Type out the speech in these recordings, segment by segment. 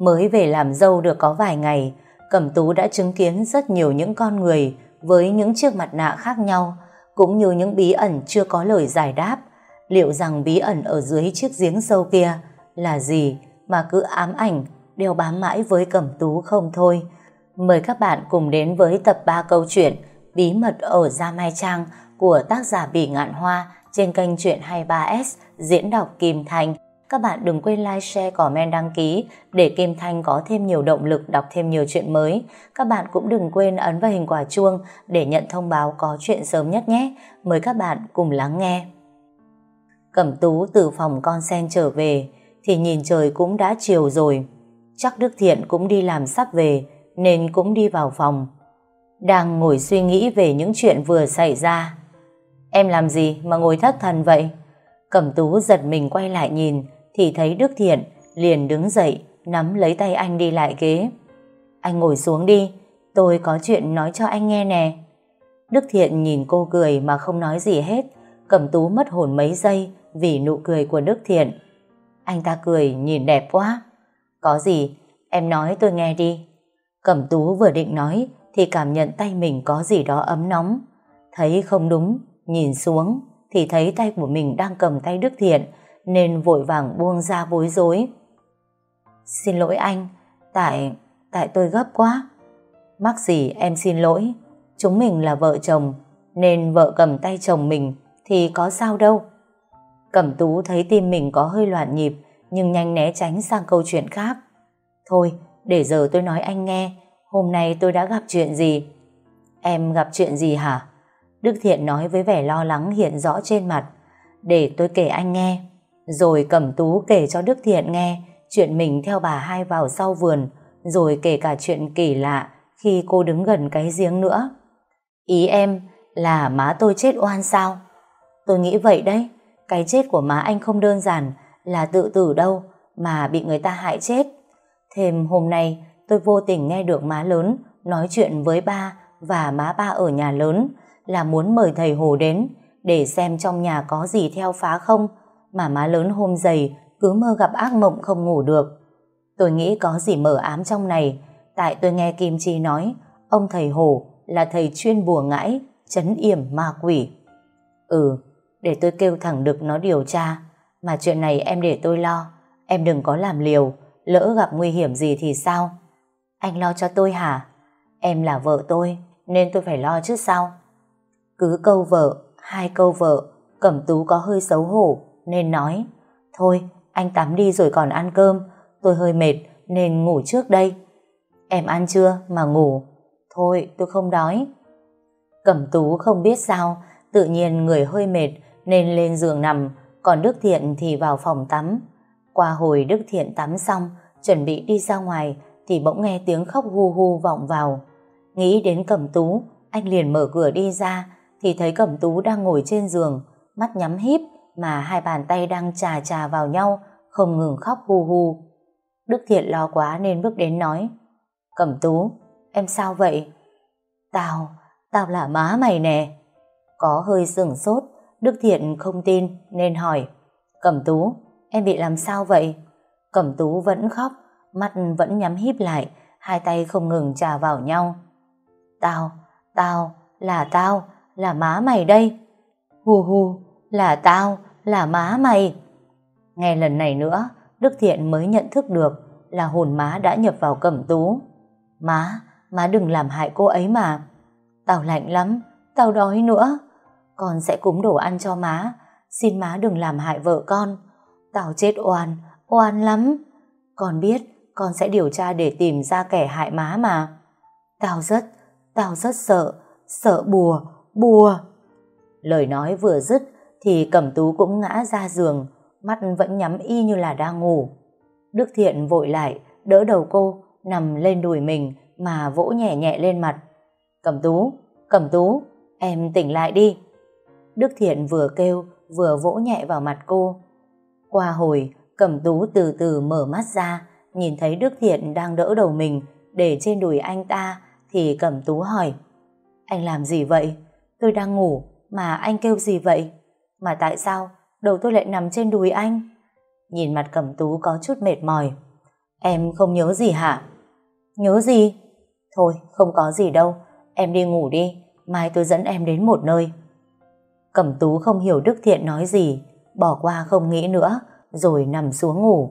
Mới về làm dâu được có vài ngày, Cẩm Tú đã chứng kiến rất nhiều những con người với những chiếc mặt nạ khác nhau, cũng như những bí ẩn chưa có lời giải đáp. Liệu rằng bí ẩn ở dưới chiếc giếng sâu kia là gì mà cứ ám ảnh, đeo bám mãi với Cẩm Tú không thôi. Mời các bạn cùng đến với tập 3 câu chuyện Bí mật ở Gia Mai Trang của tác giả Bỉ Ngạn Hoa trên kênh Chuyện 23S diễn đọc Kim Thành. Các bạn đừng quên like, share, comment, đăng ký để Kim Thanh có thêm nhiều động lực đọc thêm nhiều chuyện mới. Các bạn cũng đừng quên ấn vào hình quả chuông để nhận thông báo có chuyện sớm nhất nhé. Mời các bạn cùng lắng nghe. Cẩm Tú từ phòng con sen trở về thì nhìn trời cũng đã chiều rồi. Chắc Đức Thiện cũng đi làm sắp về nên cũng đi vào phòng. Đang ngồi suy nghĩ về những chuyện vừa xảy ra. Em làm gì mà ngồi thất thần vậy? Cẩm Tú giật mình quay lại nhìn thì thấy Đức Thiện liền đứng dậy nắm lấy tay anh đi lại ghế. Anh ngồi xuống đi, tôi có chuyện nói cho anh nghe nè. Đức Thiện nhìn cô cười mà không nói gì hết, Cẩm Tú mất hồn mấy giây vì nụ cười của Đức Thiện. Anh ta cười nhìn đẹp quá. Có gì, em nói tôi nghe đi. Cẩm Tú vừa định nói thì cảm nhận tay mình có gì đó ấm nóng. Thấy không đúng, nhìn xuống thì thấy tay của mình đang cầm tay Đức Thiện nên vội vàng buông ra bối rối. Xin lỗi anh, tại tại tôi gấp quá. Mắc gì em xin lỗi, chúng mình là vợ chồng nên vợ cầm tay chồng mình thì có sao đâu. Cẩm tú thấy tim mình có hơi loạn nhịp nhưng nhanh né tránh sang câu chuyện khác. Thôi, để giờ tôi nói anh nghe, hôm nay tôi đã gặp chuyện gì? Em gặp chuyện gì hả? Đức Thiện nói với vẻ lo lắng hiện rõ trên mặt. Để tôi kể anh nghe. Rồi Cẩm Tú kể cho Đức Thiện nghe chuyện mình theo bà hai vào sau vườn, rồi kể cả chuyện kỳ lạ khi cô đứng gần cái giếng nữa. Ý em là má tôi chết oan sao? Tôi nghĩ vậy đấy, cái chết của má anh không đơn giản là tự tử đâu, mà bị người ta hại chết. Thêm hôm nay tôi vô tình nghe được má lớn nói chuyện với ba và má ba ở nhà lớn là muốn mời thầy Hồ đến để xem trong nhà có gì theo phá không mà má lớn hôm dày cứ mơ gặp ác mộng không ngủ được. Tôi nghĩ có gì mở ám trong này, tại tôi nghe Kim Chi nói ông thầy hồ là thầy chuyên bùa ngãi, chấn yểm ma quỷ. Ừ, để tôi kêu thẳng được nó điều tra, mà chuyện này em để tôi lo, em đừng có làm liều, lỡ gặp nguy hiểm gì thì sao? Anh lo cho tôi hả? Em là vợ tôi, nên tôi phải lo chứ sao? Cứ câu vợ, hai câu vợ, Cẩm Tú có hơi xấu hổ, nên nói, Thôi, anh tắm đi rồi còn ăn cơm, Tôi hơi mệt nên ngủ trước đây. Em ăn chưa mà ngủ? Thôi, tôi không đói. Cẩm tú không biết sao, Tự nhiên người hơi mệt Nên lên giường nằm, Còn Đức Thiện thì vào phòng tắm. Qua hồi Đức Thiện tắm xong, Chuẩn bị đi ra ngoài Thì bỗng nghe tiếng khóc hu hu vọng vào. Nghĩ đến Cẩm tú, Anh liền mở cửa đi ra Thì thấy Cẩm tú đang ngồi trên giường, Mắt nhắm híp mà hai bàn tay đang trà trà vào nhau, không ngừng khóc hu hu. Đức Thiện lo quá nên bước đến nói, Cẩm Tú, em sao vậy? Tao, tao là má mày nè. Có hơi sửng sốt, Đức Thiện không tin nên hỏi, Cẩm Tú, em bị làm sao vậy? Cẩm Tú vẫn khóc, mắt vẫn nhắm híp lại, hai tay không ngừng trà vào nhau. Tao, tao, là tao, là má mày đây. Hù hù là tao, là má mày. Nghe lần này nữa, Đức Thiện mới nhận thức được là hồn má đã nhập vào cẩm tú. Má, má đừng làm hại cô ấy mà. Tao lạnh lắm, tao đói nữa. Con sẽ cúng đồ ăn cho má, xin má đừng làm hại vợ con. Tao chết oan, oan lắm. Con biết con sẽ điều tra để tìm ra kẻ hại má mà. Tao rất, tao rất sợ, sợ bùa, bùa. Lời nói vừa dứt, thì Cẩm Tú cũng ngã ra giường, mắt vẫn nhắm y như là đang ngủ. Đức Thiện vội lại, đỡ đầu cô, nằm lên đùi mình mà vỗ nhẹ nhẹ lên mặt. Cẩm Tú, Cẩm Tú, em tỉnh lại đi. Đức Thiện vừa kêu, vừa vỗ nhẹ vào mặt cô. Qua hồi, Cẩm Tú từ từ mở mắt ra, nhìn thấy Đức Thiện đang đỡ đầu mình để trên đùi anh ta, thì Cẩm Tú hỏi. Anh làm gì vậy? Tôi đang ngủ, mà anh kêu gì vậy? Mà tại sao đầu tôi lại nằm trên đùi anh? Nhìn mặt cẩm tú có chút mệt mỏi. Em không nhớ gì hả? Nhớ gì? Thôi, không có gì đâu. Em đi ngủ đi, mai tôi dẫn em đến một nơi. Cẩm tú không hiểu Đức Thiện nói gì, bỏ qua không nghĩ nữa, rồi nằm xuống ngủ.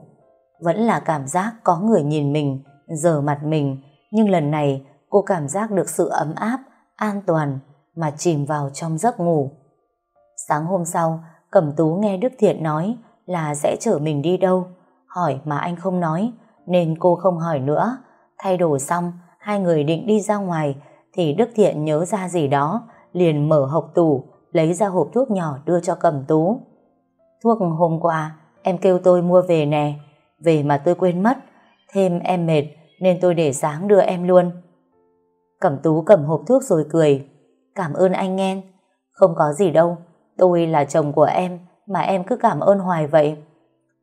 Vẫn là cảm giác có người nhìn mình, giờ mặt mình, nhưng lần này cô cảm giác được sự ấm áp, an toàn mà chìm vào trong giấc ngủ. Sáng hôm sau, Cẩm Tú nghe Đức Thiện nói là sẽ chở mình đi đâu. Hỏi mà anh không nói, nên cô không hỏi nữa. Thay đồ xong, hai người định đi ra ngoài, thì Đức Thiện nhớ ra gì đó, liền mở hộp tủ, lấy ra hộp thuốc nhỏ đưa cho Cẩm Tú. Thuốc hôm qua, em kêu tôi mua về nè, về mà tôi quên mất, thêm em mệt nên tôi để sáng đưa em luôn. Cẩm Tú cầm hộp thuốc rồi cười, cảm ơn anh nghe, không có gì đâu, tôi là chồng của em, mà em cứ cảm ơn hoài vậy.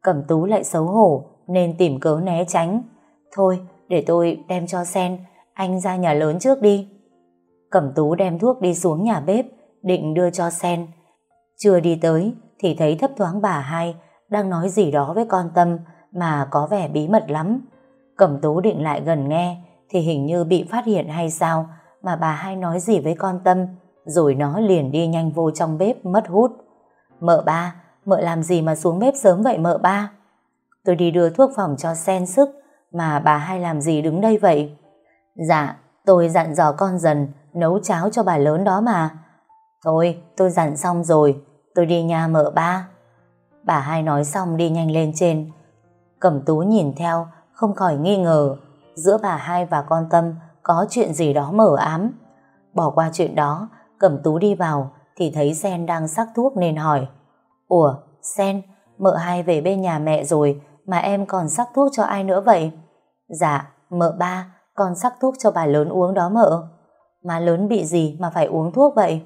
Cẩm Tú lại xấu hổ, nên tìm cớ né tránh. Thôi, để tôi đem cho Sen, anh ra nhà lớn trước đi. Cẩm Tú đem thuốc đi xuống nhà bếp, định đưa cho Sen. Chưa đi tới, thì thấy thấp thoáng bà hai đang nói gì đó với con Tâm mà có vẻ bí mật lắm. Cẩm Tú định lại gần nghe, thì hình như bị phát hiện hay sao mà bà hai nói gì với con Tâm, rồi nó liền đi nhanh vô trong bếp mất hút. Mợ ba, mợ làm gì mà xuống bếp sớm vậy mợ ba? Tôi đi đưa thuốc phòng cho sen sức, mà bà hai làm gì đứng đây vậy? Dạ, tôi dặn dò con dần nấu cháo cho bà lớn đó mà. Thôi, tôi dặn xong rồi, tôi đi nhà mợ ba. Bà hai nói xong đi nhanh lên trên. Cẩm tú nhìn theo, không khỏi nghi ngờ, giữa bà hai và con Tâm có chuyện gì đó mở ám. Bỏ qua chuyện đó, Cẩm tú đi vào, thì thấy Sen đang sắc thuốc nên hỏi. Ủa, Sen, mợ hai về bên nhà mẹ rồi, mà em còn sắc thuốc cho ai nữa vậy? Dạ, mợ ba, con sắc thuốc cho bà lớn uống đó mợ. Má lớn bị gì mà phải uống thuốc vậy?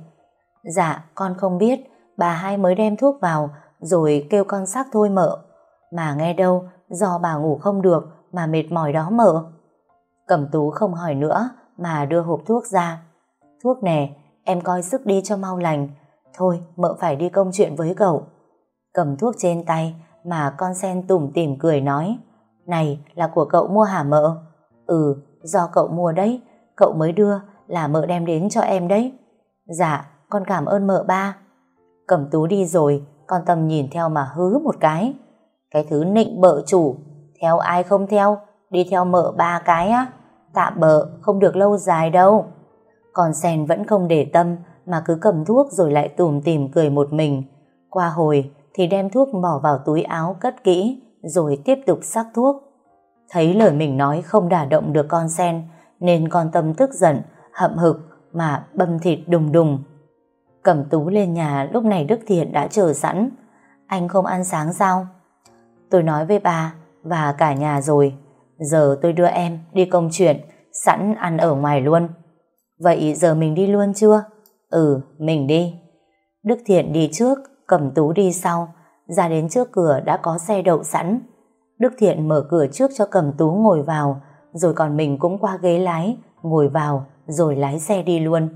Dạ, con không biết, bà hai mới đem thuốc vào, rồi kêu con sắc thôi mợ. Mà nghe đâu, do bà ngủ không được, mà mệt mỏi đó mợ. Cẩm tú không hỏi nữa, mà đưa hộp thuốc ra. Thuốc nè, em coi sức đi cho mau lành. Thôi, mợ phải đi công chuyện với cậu. Cầm thuốc trên tay, mà con sen tủm tỉm cười nói. Này là của cậu mua hả mợ? Ừ, do cậu mua đấy. Cậu mới đưa là mợ đem đến cho em đấy. Dạ, con cảm ơn mợ ba. Cầm tú đi rồi Con Tâm nhìn theo mà hứ một cái. Cái thứ nịnh bợ chủ Theo ai không theo? Đi theo mợ ba cái á. Tạm bợ, không được lâu dài đâu còn sen vẫn không để tâm Mà cứ cầm thuốc rồi lại tùm tỉm cười một mình Qua hồi thì đem thuốc bỏ vào túi áo cất kỹ rồi tiếp tục sắc thuốc. Thấy lời mình nói không đả động được con sen nên con tâm tức giận, hậm hực mà bầm thịt đùng đùng. Cầm tú lên nhà lúc này Đức Thiện đã chờ sẵn. Anh không ăn sáng sao? Tôi nói với bà và cả nhà rồi. Giờ tôi đưa em đi công chuyện sẵn ăn ở ngoài luôn. Vậy giờ mình đi luôn chưa? Ừ, mình đi. Đức Thiện đi trước Cẩm Tú đi sau, ra đến trước cửa đã có xe đậu sẵn. Đức Thiện mở cửa trước cho Cẩm Tú ngồi vào, rồi còn mình cũng qua ghế lái, ngồi vào, rồi lái xe đi luôn.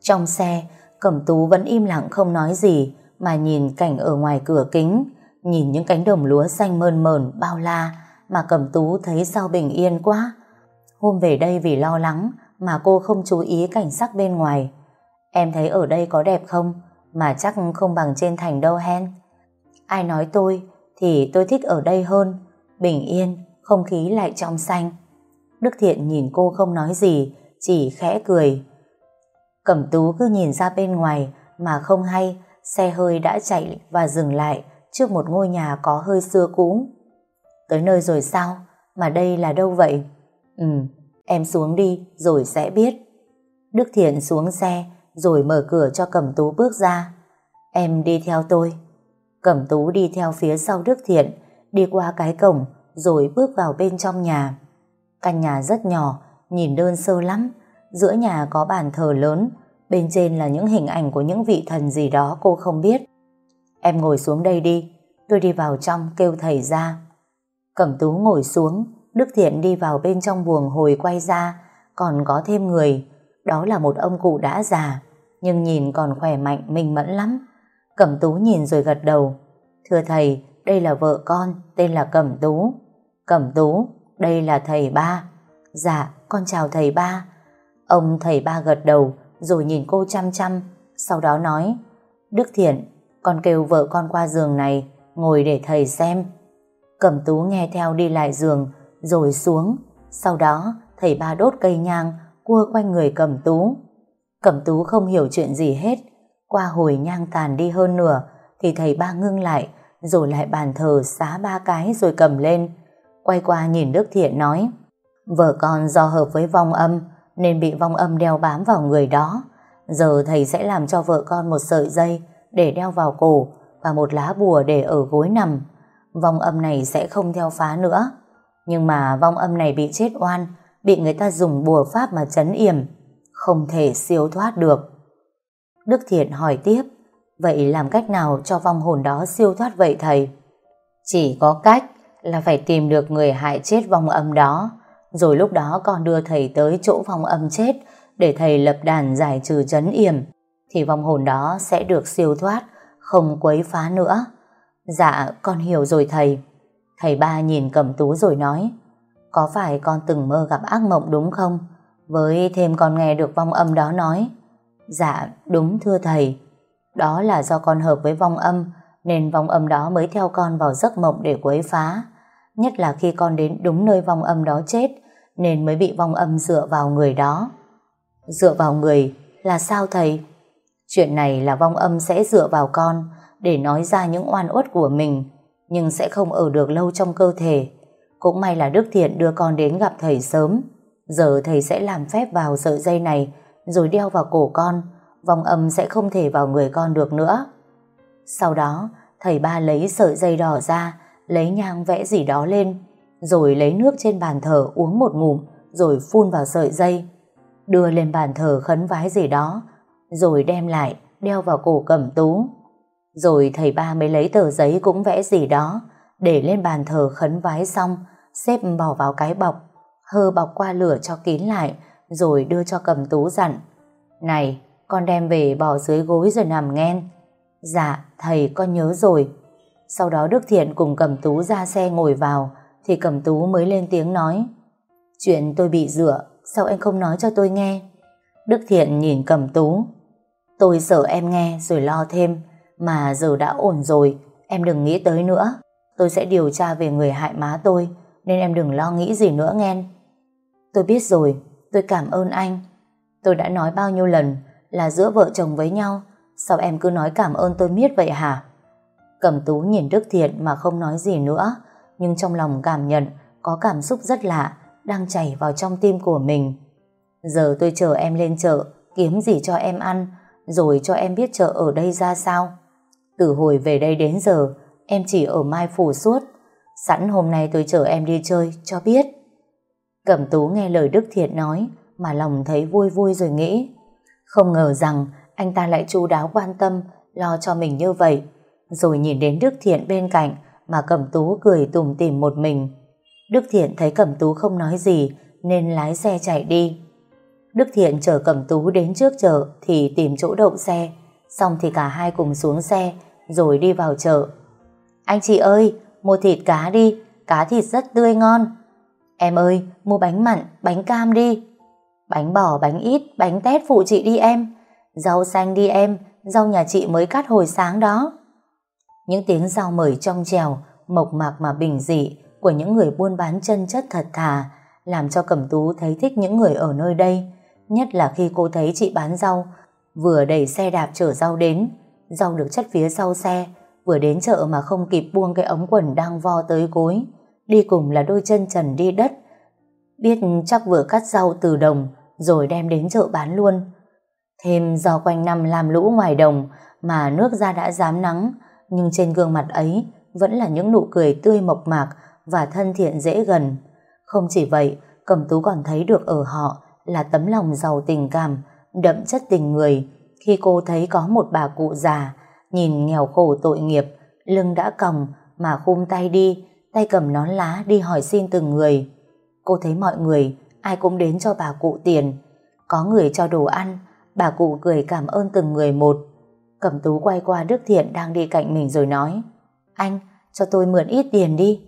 Trong xe, Cẩm Tú vẫn im lặng không nói gì, mà nhìn cảnh ở ngoài cửa kính, nhìn những cánh đồng lúa xanh mơn mờn, bao la, mà Cẩm Tú thấy sao bình yên quá. Hôm về đây vì lo lắng, mà cô không chú ý cảnh sắc bên ngoài. Em thấy ở đây có đẹp không? mà chắc không bằng trên thành đâu hen. Ai nói tôi thì tôi thích ở đây hơn, bình yên, không khí lại trong xanh. Đức Thiện nhìn cô không nói gì, chỉ khẽ cười. Cẩm tú cứ nhìn ra bên ngoài mà không hay, xe hơi đã chạy và dừng lại trước một ngôi nhà có hơi xưa cũ. Tới nơi rồi sao? Mà đây là đâu vậy? Ừ, em xuống đi rồi sẽ biết. Đức Thiện xuống xe, rồi mở cửa cho Cẩm Tú bước ra. Em đi theo tôi. Cẩm Tú đi theo phía sau Đức Thiện, đi qua cái cổng, rồi bước vào bên trong nhà. Căn nhà rất nhỏ, nhìn đơn sơ lắm. Giữa nhà có bàn thờ lớn, bên trên là những hình ảnh của những vị thần gì đó cô không biết. Em ngồi xuống đây đi, tôi đi vào trong kêu thầy ra. Cẩm Tú ngồi xuống, Đức Thiện đi vào bên trong buồng hồi quay ra, còn có thêm người, đó là một ông cụ đã già, nhưng nhìn còn khỏe mạnh minh mẫn lắm. Cẩm Tú nhìn rồi gật đầu. Thưa thầy, đây là vợ con, tên là Cẩm Tú. Cẩm Tú, đây là thầy ba. Dạ, con chào thầy ba. Ông thầy ba gật đầu, rồi nhìn cô chăm chăm, sau đó nói, Đức Thiện, con kêu vợ con qua giường này, ngồi để thầy xem. Cẩm tú nghe theo đi lại giường, rồi xuống. Sau đó, thầy ba đốt cây nhang, cua quanh người cẩm tú. Cẩm tú không hiểu chuyện gì hết. Qua hồi nhang tàn đi hơn nửa, thì thầy ba ngưng lại, rồi lại bàn thờ xá ba cái rồi cầm lên. Quay qua nhìn Đức Thiện nói, vợ con do hợp với vong âm, nên bị vong âm đeo bám vào người đó. Giờ thầy sẽ làm cho vợ con một sợi dây để đeo vào cổ và một lá bùa để ở gối nằm. Vong âm này sẽ không theo phá nữa. Nhưng mà vong âm này bị chết oan, bị người ta dùng bùa pháp mà chấn yểm, không thể siêu thoát được. Đức Thiện hỏi tiếp, vậy làm cách nào cho vong hồn đó siêu thoát vậy thầy? Chỉ có cách là phải tìm được người hại chết vong âm đó, rồi lúc đó con đưa thầy tới chỗ vong âm chết để thầy lập đàn giải trừ chấn yểm, thì vong hồn đó sẽ được siêu thoát, không quấy phá nữa. Dạ, con hiểu rồi thầy. Thầy ba nhìn cầm tú rồi nói, có phải con từng mơ gặp ác mộng đúng không? Với thêm con nghe được vong âm đó nói, dạ, đúng thưa thầy. Đó là do con hợp với vong âm, nên vong âm đó mới theo con vào giấc mộng để quấy phá. Nhất là khi con đến đúng nơi vong âm đó chết, nên mới bị vong âm dựa vào người đó. Dựa vào người là sao thầy? Chuyện này là vong âm sẽ dựa vào con để nói ra những oan uất của mình, nhưng sẽ không ở được lâu trong cơ thể. Cũng may là Đức Thiện đưa con đến gặp thầy sớm. Giờ thầy sẽ làm phép vào sợi dây này rồi đeo vào cổ con. Vòng âm sẽ không thể vào người con được nữa. Sau đó, thầy ba lấy sợi dây đỏ ra, lấy nhang vẽ gì đó lên, rồi lấy nước trên bàn thờ uống một ngụm, rồi phun vào sợi dây. Đưa lên bàn thờ khấn vái gì đó, rồi đem lại, đeo vào cổ cẩm tú. Rồi thầy ba mới lấy tờ giấy cũng vẽ gì đó, để lên bàn thờ khấn vái xong, xếp bỏ vào cái bọc, hơ bọc qua lửa cho kín lại, rồi đưa cho cầm tú dặn. Này, con đem về bỏ dưới gối rồi nằm nghen. Dạ, thầy con nhớ rồi. Sau đó Đức Thiện cùng cầm tú ra xe ngồi vào, thì cầm tú mới lên tiếng nói. Chuyện tôi bị rửa, sao anh không nói cho tôi nghe? Đức Thiện nhìn cầm tú. Tôi sợ em nghe rồi lo thêm, mà giờ đã ổn rồi, em đừng nghĩ tới nữa. Tôi sẽ điều tra về người hại má tôi, nên em đừng lo nghĩ gì nữa nghe. Tôi biết rồi, tôi cảm ơn anh. Tôi đã nói bao nhiêu lần là giữa vợ chồng với nhau, sao em cứ nói cảm ơn tôi miết vậy hả? Cẩm tú nhìn Đức Thiện mà không nói gì nữa, nhưng trong lòng cảm nhận có cảm xúc rất lạ đang chảy vào trong tim của mình. Giờ tôi chờ em lên chợ, kiếm gì cho em ăn, rồi cho em biết chợ ở đây ra sao. Từ hồi về đây đến giờ, em chỉ ở Mai Phủ suốt, Sẵn hôm nay tôi chở em đi chơi, cho biết. Cẩm tú nghe lời Đức Thiện nói, mà lòng thấy vui vui rồi nghĩ. Không ngờ rằng anh ta lại chu đáo quan tâm, lo cho mình như vậy. Rồi nhìn đến Đức Thiện bên cạnh, mà Cẩm tú cười tủm tỉm một mình. Đức Thiện thấy Cẩm tú không nói gì, nên lái xe chạy đi. Đức Thiện chở Cẩm tú đến trước chợ thì tìm chỗ đậu xe, xong thì cả hai cùng xuống xe, rồi đi vào chợ. Anh chị ơi, mua thịt cá đi, cá thịt rất tươi ngon. Em ơi, mua bánh mặn, bánh cam đi. Bánh bò, bánh ít, bánh tét phụ chị đi em. Rau xanh đi em, rau nhà chị mới cắt hồi sáng đó. Những tiếng rau mời trong trèo, mộc mạc mà bình dị của những người buôn bán chân chất thật thà, làm cho Cẩm Tú thấy thích những người ở nơi đây, nhất là khi cô thấy chị bán rau, vừa đẩy xe đạp chở rau đến, rau được chất phía sau xe, vừa đến chợ mà không kịp buông cái ống quần đang vo tới gối, đi cùng là đôi chân trần đi đất. Biết chắc vừa cắt rau từ đồng, rồi đem đến chợ bán luôn. Thêm do quanh năm làm lũ ngoài đồng, mà nước ra đã dám nắng, nhưng trên gương mặt ấy vẫn là những nụ cười tươi mộc mạc và thân thiện dễ gần. Không chỉ vậy, Cẩm Tú còn thấy được ở họ là tấm lòng giàu tình cảm, đậm chất tình người, khi cô thấy có một bà cụ già Nhìn nghèo khổ tội nghiệp, lưng đã còng mà khum tay đi, tay cầm nón lá đi hỏi xin từng người. Cô thấy mọi người, ai cũng đến cho bà cụ tiền. Có người cho đồ ăn, bà cụ cười cảm ơn từng người một. Cẩm tú quay qua Đức Thiện đang đi cạnh mình rồi nói Anh, cho tôi mượn ít tiền đi.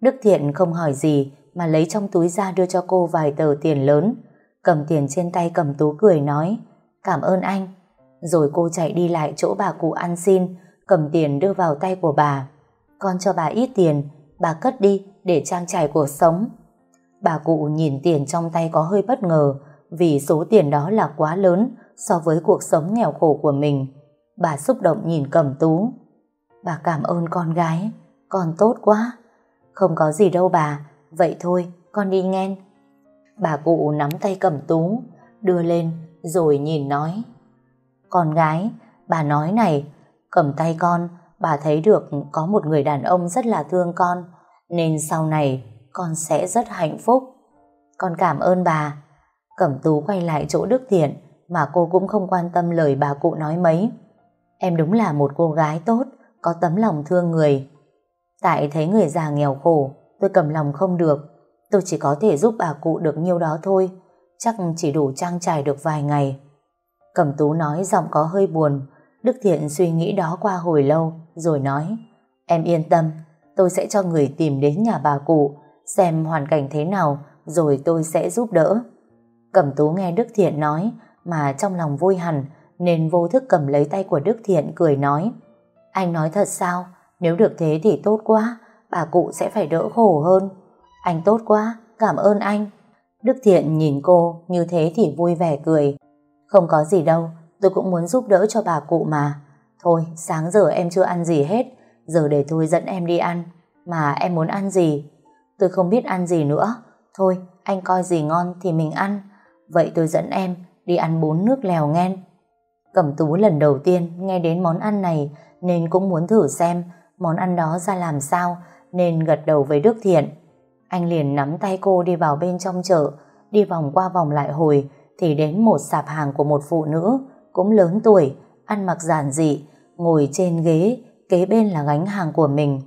Đức Thiện không hỏi gì mà lấy trong túi ra đưa cho cô vài tờ tiền lớn. Cầm tiền trên tay Cẩm Tú cười nói Cảm ơn anh. Rồi cô chạy đi lại chỗ bà cụ ăn xin, cầm tiền đưa vào tay của bà. Con cho bà ít tiền, bà cất đi để trang trải cuộc sống. Bà cụ nhìn tiền trong tay có hơi bất ngờ vì số tiền đó là quá lớn so với cuộc sống nghèo khổ của mình. Bà xúc động nhìn Cẩm Tú. Bà cảm ơn con gái, con tốt quá. Không có gì đâu bà, vậy thôi, con đi nghen. Bà cụ nắm tay Cẩm Tú, đưa lên rồi nhìn nói. Con gái, bà nói này, cầm tay con, bà thấy được có một người đàn ông rất là thương con, nên sau này con sẽ rất hạnh phúc. Con cảm ơn bà. Cẩm Tú quay lại chỗ Đức Thiện mà cô cũng không quan tâm lời bà cụ nói mấy. Em đúng là một cô gái tốt, có tấm lòng thương người. Tại thấy người già nghèo khổ, tôi cầm lòng không được. Tôi chỉ có thể giúp bà cụ được nhiêu đó thôi, chắc chỉ đủ trang trải được vài ngày. Cẩm Tú nói giọng có hơi buồn, Đức Thiện suy nghĩ đó qua hồi lâu, rồi nói, em yên tâm, tôi sẽ cho người tìm đến nhà bà cụ, xem hoàn cảnh thế nào, rồi tôi sẽ giúp đỡ. Cẩm Tú nghe Đức Thiện nói, mà trong lòng vui hẳn, nên vô thức cầm lấy tay của Đức Thiện cười nói, anh nói thật sao, nếu được thế thì tốt quá, bà cụ sẽ phải đỡ khổ hơn. Anh tốt quá, cảm ơn anh. Đức Thiện nhìn cô, như thế thì vui vẻ cười. Không có gì đâu, tôi cũng muốn giúp đỡ cho bà cụ mà. Thôi, sáng giờ em chưa ăn gì hết, giờ để tôi dẫn em đi ăn. Mà em muốn ăn gì? Tôi không biết ăn gì nữa. Thôi, anh coi gì ngon thì mình ăn. Vậy tôi dẫn em đi ăn bún nước lèo nghen. Cẩm tú lần đầu tiên nghe đến món ăn này nên cũng muốn thử xem món ăn đó ra làm sao nên gật đầu với Đức Thiện. Anh liền nắm tay cô đi vào bên trong chợ, đi vòng qua vòng lại hồi thì đến một sạp hàng của một phụ nữ cũng lớn tuổi, ăn mặc giản dị, ngồi trên ghế, kế bên là gánh hàng của mình.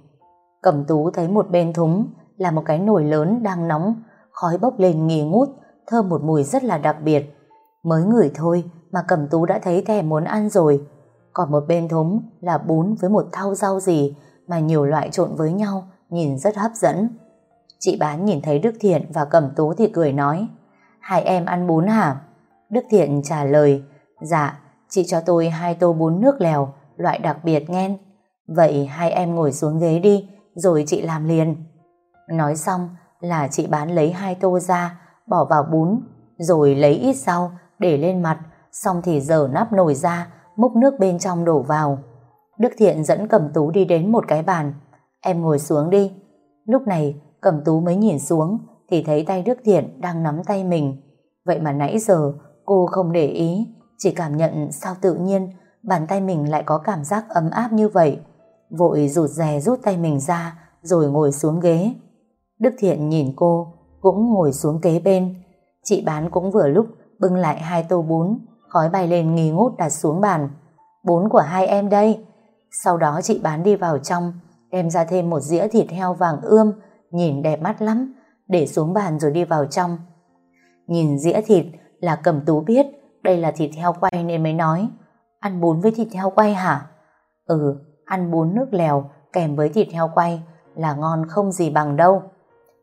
Cẩm tú thấy một bên thúng là một cái nồi lớn đang nóng, khói bốc lên nghi ngút, thơm một mùi rất là đặc biệt. Mới ngửi thôi mà Cẩm tú đã thấy thèm muốn ăn rồi. Còn một bên thúng là bún với một thau rau gì mà nhiều loại trộn với nhau, nhìn rất hấp dẫn. Chị bán nhìn thấy Đức Thiện và Cẩm Tú thì cười nói Hai em ăn bún hả? Đức Thiện trả lời Dạ, chị cho tôi hai tô bún nước lèo loại đặc biệt nghe Vậy hai em ngồi xuống ghế đi rồi chị làm liền. Nói xong là chị bán lấy hai tô ra bỏ vào bún rồi lấy ít rau để lên mặt xong thì dở nắp nồi ra múc nước bên trong đổ vào. Đức Thiện dẫn Cẩm Tú đi đến một cái bàn Em ngồi xuống đi. Lúc này Cẩm Tú mới nhìn xuống thì thấy tay Đức Thiện đang nắm tay mình. Vậy mà nãy giờ cô không để ý, chỉ cảm nhận sao tự nhiên bàn tay mình lại có cảm giác ấm áp như vậy. Vội rụt rè rút tay mình ra rồi ngồi xuống ghế. Đức Thiện nhìn cô, cũng ngồi xuống kế bên. Chị bán cũng vừa lúc bưng lại hai tô bún, khói bay lên nghi ngút đặt xuống bàn. Bún của hai em đây. Sau đó chị bán đi vào trong, đem ra thêm một dĩa thịt heo vàng ươm nhìn đẹp mắt lắm, để xuống bàn rồi đi vào trong. Nhìn dĩa thịt là cầm tú biết đây là thịt heo quay nên mới nói ăn bún với thịt heo quay hả? Ừ, ăn bún nước lèo kèm với thịt heo quay là ngon không gì bằng đâu.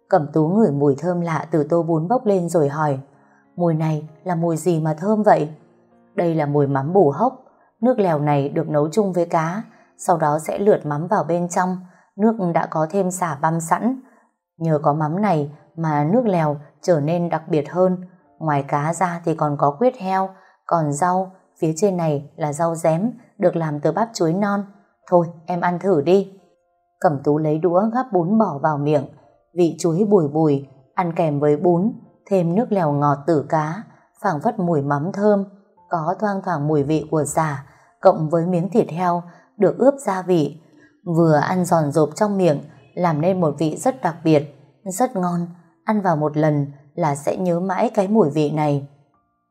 Cẩm tú ngửi mùi thơm lạ từ tô bún bốc lên rồi hỏi Mùi này là mùi gì mà thơm vậy? Đây là mùi mắm bù hốc Nước lèo này được nấu chung với cá Sau đó sẽ lượt mắm vào bên trong Nước đã có thêm xả băm sẵn Nhờ có mắm này mà nước lèo trở nên đặc biệt hơn. Ngoài cá ra thì còn có quyết heo, còn rau, phía trên này là rau rém được làm từ bắp chuối non. Thôi em ăn thử đi. Cẩm tú lấy đũa gắp bún bỏ vào miệng. Vị chuối bùi bùi, ăn kèm với bún, thêm nước lèo ngọt từ cá, phảng phất mùi mắm thơm, có thoang thoảng mùi vị của giả, cộng với miếng thịt heo được ướp gia vị. Vừa ăn giòn rộp trong miệng, làm nên một vị rất đặc biệt, rất ngon, ăn vào một lần là sẽ nhớ mãi cái mùi vị này.